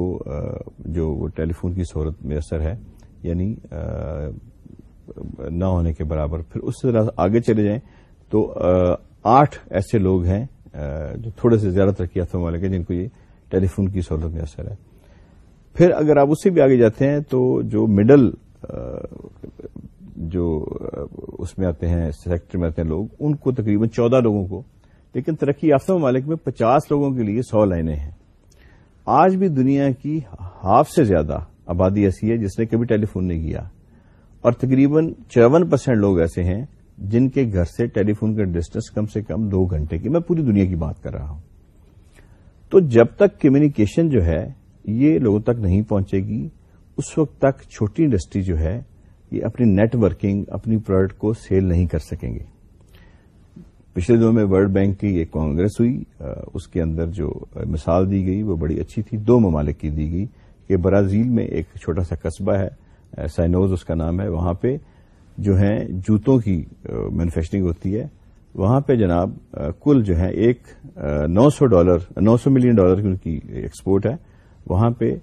جو وہ ٹیلی فون کی صورت میسر ہے یعنی نہ ہونے کے برابر۔ پھر اس طرح آگے چلے جائیں تو آٹھ ایسے لوگ ہیں جو تھوڑے سے زیادہ ترقی یافتہ والے ہیں، جن کو یہ ٹیلی فون کی سہولت میسر ہے۔ پھر اگر آپ اس سے بھی آگے جاتے ہیں تو جو مڈل جو اس میں آتے ہیں، سیکٹر میں آتے ہیں لوگ، ان کو تقریباً چودہ لوگوں کو، لیکن ترقی یافتہ ممالک میں پچاس لوگوں کے لیے سو لائنیں ہیں۔ آج بھی دنیا کی ہاف سے زیادہ آبادی ایسی ہے جس نے کبھی ٹیلی فون نہیں کیا۔ اور تقریباً چون پرسینٹ لوگ ایسے ہیں جن کے گھر سے ٹیلی فون کا ڈسٹینس کم سے کم دو گھنٹے کی، میں پوری دنیا کی بات کر رہا ہوں۔ تو جب تک کمیونیکیشن جو ہے، یہ لوگوں تک نہیں پہنچے گی اس وقت تک چھوٹی انڈسٹری جو ہے، یہ اپنی نیٹ ورکنگ اپنی پروڈکٹ کو سیل نہیں کر سکیں گے۔ پچھلے دنوں میں ورلڈ بینک کی ایک کانگریس ہوئی اس کے اندر جو مثال دی گئی، وہ بڑی اچھی تھی، دو ممالک کی دی گئی، کہ برازیل میں ایک چھوٹا سا قصبہ ہے سائنوز اس کا نام ہے، وہاں پہ جو ہیں، جوتوں کی مینوفیکچرنگ ہوتی ہے۔ وہاں پہ جناب کل جو ہے، ایک نو سو ڈالر، نو سو ملین ڈالر کی ان کی ایکسپورٹ ہے۔ وہاں پہ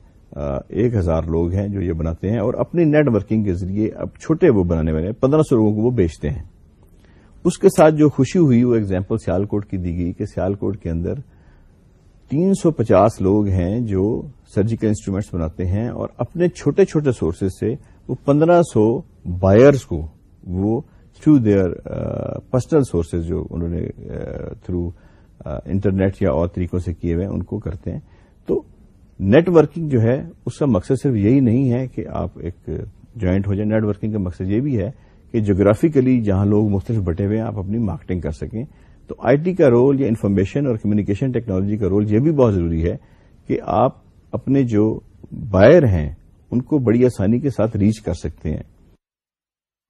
ایک ہزار لوگ ہیں جو یہ بناتے ہیں اور اپنی نیٹ ورکنگ کے ذریعے اب چھوٹے وہ بنانے والے پندرہ سو لوگوں کو وہ بیچتے ہیں۔ اس کے ساتھ جو خوشی ہوئی، وہ ایگزامپل سیال کوٹ کی دی گئی کہ سیال کوٹ کے اندر تین سو پچاس لوگ ہیں جو سرجیکل انسٹرومینٹس بناتے ہیں اور اپنے چھوٹے چھوٹے سورسز سے وہ پندرہ سو بائرز کو وہ تھرو دیئر پرسنل سورسز جو انہوں نے تھرو انٹرنیٹ یا اور طریقوں سے کیے ہوئے ان کو کرتے ہیں۔ نیٹ ورکنگ جو ہے، اس کا مقصد صرف یہی نہیں ہے کہ آپ ایک جوائنٹ ہو جائیں۔ نیٹ ورکنگ کا مقصد یہ بھی ہے کہ جغرافیکلی جہاں لوگ مختلف بٹے ہوئے ہیں، آپ اپنی مارکیٹنگ کر سکیں۔ تو آئی ٹی کا رول یا انفارمیشن اور کمیونیکیشن ٹیکنالوجی کا رول یہ بھی بہت ضروری ہے کہ آپ اپنے جو بائر ہیں، ان کو بڑی آسانی کے ساتھ ریچ کر سکتے ہیں۔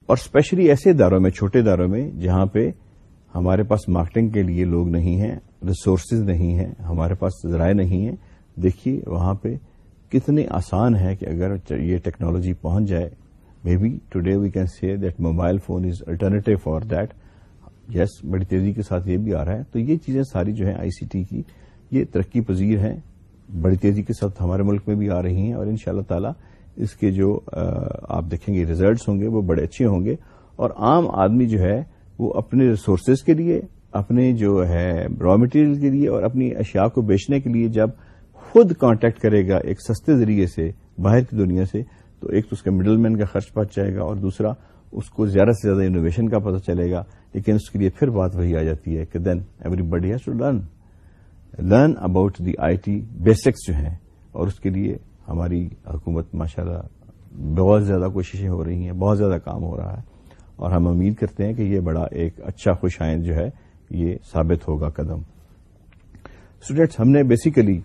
اور اسپیشلی ایسے اداروں میں، چھوٹے اداروں میں، جہاں پہ ہمارے پاس مارکیٹنگ کے لیے لوگ نہیں ہیں، ریسورسز نہیں ہیں، ہمارے پاس ذرائع نہیں ہیں دیکھیے وہاں پہ کتنے آسان ہے کہ اگر یہ ٹیکنالوجی پہنچ جائے maybe today we can see that mobile phone is alternative for that yes بڑی تیزی کے ساتھ یہ بھی آ رہا ہے۔ تو یہ چیزیں ساری جو ہیں آئی سی ٹی کی، یہ ترقی پذیر ہیں۔ بڑی تیزی کے ساتھ ہمارے ملک میں بھی آ رہی ہیں اور ان شاء اللہ تعالی اس کے جو آپ دیکھیں گے ریزلٹس ہوں گے، وہ بڑے اچھے ہوں گے۔ اور عام آدمی جو ہے، وہ اپنے ریسورسز کے لیے، اپنے جو ہے را مٹیریل کے لیے اور اپنی اشیاء کو بیچنے کے لیے جب خود کانٹیکٹ کرے گا ایک سستے ذریعے سے باہر کی دنیا سے، تو ایک تو اس کا مڈل مین کا خرچ بچ جائے گا اور دوسرا، اس کو زیادہ سے زیادہ انوویشن کا پتہ چلے گا، لیکن اس کے لیے پھر بات وہی آ جاتی ہے کہ then everybody has to learn learn about the I T basics جو ہیں، اور اس کے لیے ہماری حکومت ماشاء اللہ بہت زیادہ کوششیں ہو رہی ہیں، بہت زیادہ کام ہو رہا ہے۔ اور ہم امید کرتے ہیں کہ یہ بڑا ایک اچھا خوش آئند جو ہے، یہ ثابت ہوگا قدم۔ اسٹوڈینٹس ہم نے بیسیکلی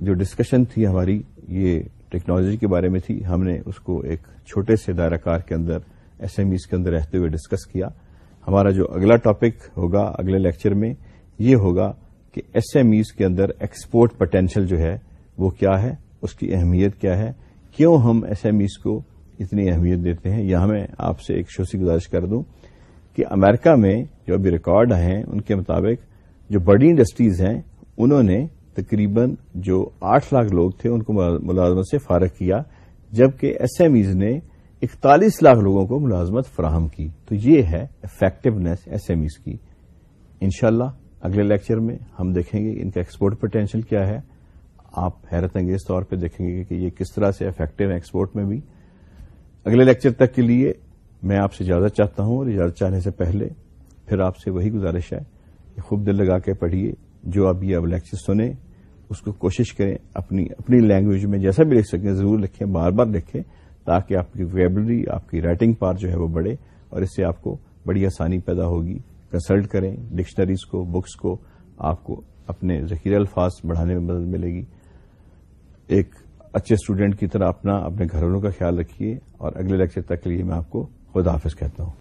جو ڈسکشن تھی ہماری، یہ ٹیکنالوجی کے بارے میں تھی، ہم نے اس کو ایک چھوٹے سے دائرہ کار کے اندر ایس ایم ایز کے اندر رہتے ہوئے ڈسکس کیا۔ ہمارا جو اگلا ٹاپک ہوگا، اگلے لیکچر میں یہ ہوگا کہ ایس ایم ایز کے اندر ایکسپورٹ پوٹینشیل جو ہے، وہ کیا ہے؟ اس کی اہمیت کیا ہے؟ کیوں ہم ایس ایم ایز کو اتنی اہمیت دیتے ہیں؟ یا میں آپ سے ایک شوسی گزارش کر دوں کہ امریکہ میں جو ابھی ریکارڈ ہیں، ان کے مطابق جو بڑی انڈسٹریز ہیں، انہوں نے تقریباً جو آٹھ لاکھ لوگ تھے، ان کو ملازمت سے فارغ کیا، جبکہ ایس ایم ایز نے اکتالیس لاکھ لوگوں کو ملازمت فراہم کی۔ تو یہ ہے افیکٹونیس ایس ایم ایز کی۔ انشاءاللہ اگلے لیکچر میں ہم دیکھیں گے ان کا ایکسپورٹ پوٹینشیل کیا ہے۔ آپ حیرت انگیز طور پہ دیکھیں گے کہ یہ کس طرح سے افیکٹو ہے ایکسپورٹ میں بھی۔ اگلے لیکچر تک کے لیے میں آپ سے اجازت چاہتا ہوں اور اجازت چاہنے سے پہلے پھر آپ سے وہی گزارش ہے کہ خوب دل لگا کے پڑھیے۔ جو اب یہ اب لیکچر سنیں، اس کو کوشش کریں اپنی اپنی لینگویج میں جیسا بھی لکھ سکیں، ضرور لکھیں، بار بار لکھیں، تاکہ آپ کی ویبلری آپ کی رائٹنگ پار جو ہے وہ بڑھے اور اس سے آپ کو بڑی آسانی پیدا ہوگی۔ کنسلٹ کریں ڈکشنریز کو بکس کو، آپ کو اپنے ذخیرہ الفاظ بڑھانے میں مدد ملے گی۔ ایک اچھے اسٹوڈینٹ کی طرح اپنا، اپنے گھر والوں کا خیال رکھیے اور اگلے لیکچر تک کے لیے میں آپ کو خدا حافظ کہتا ہوں۔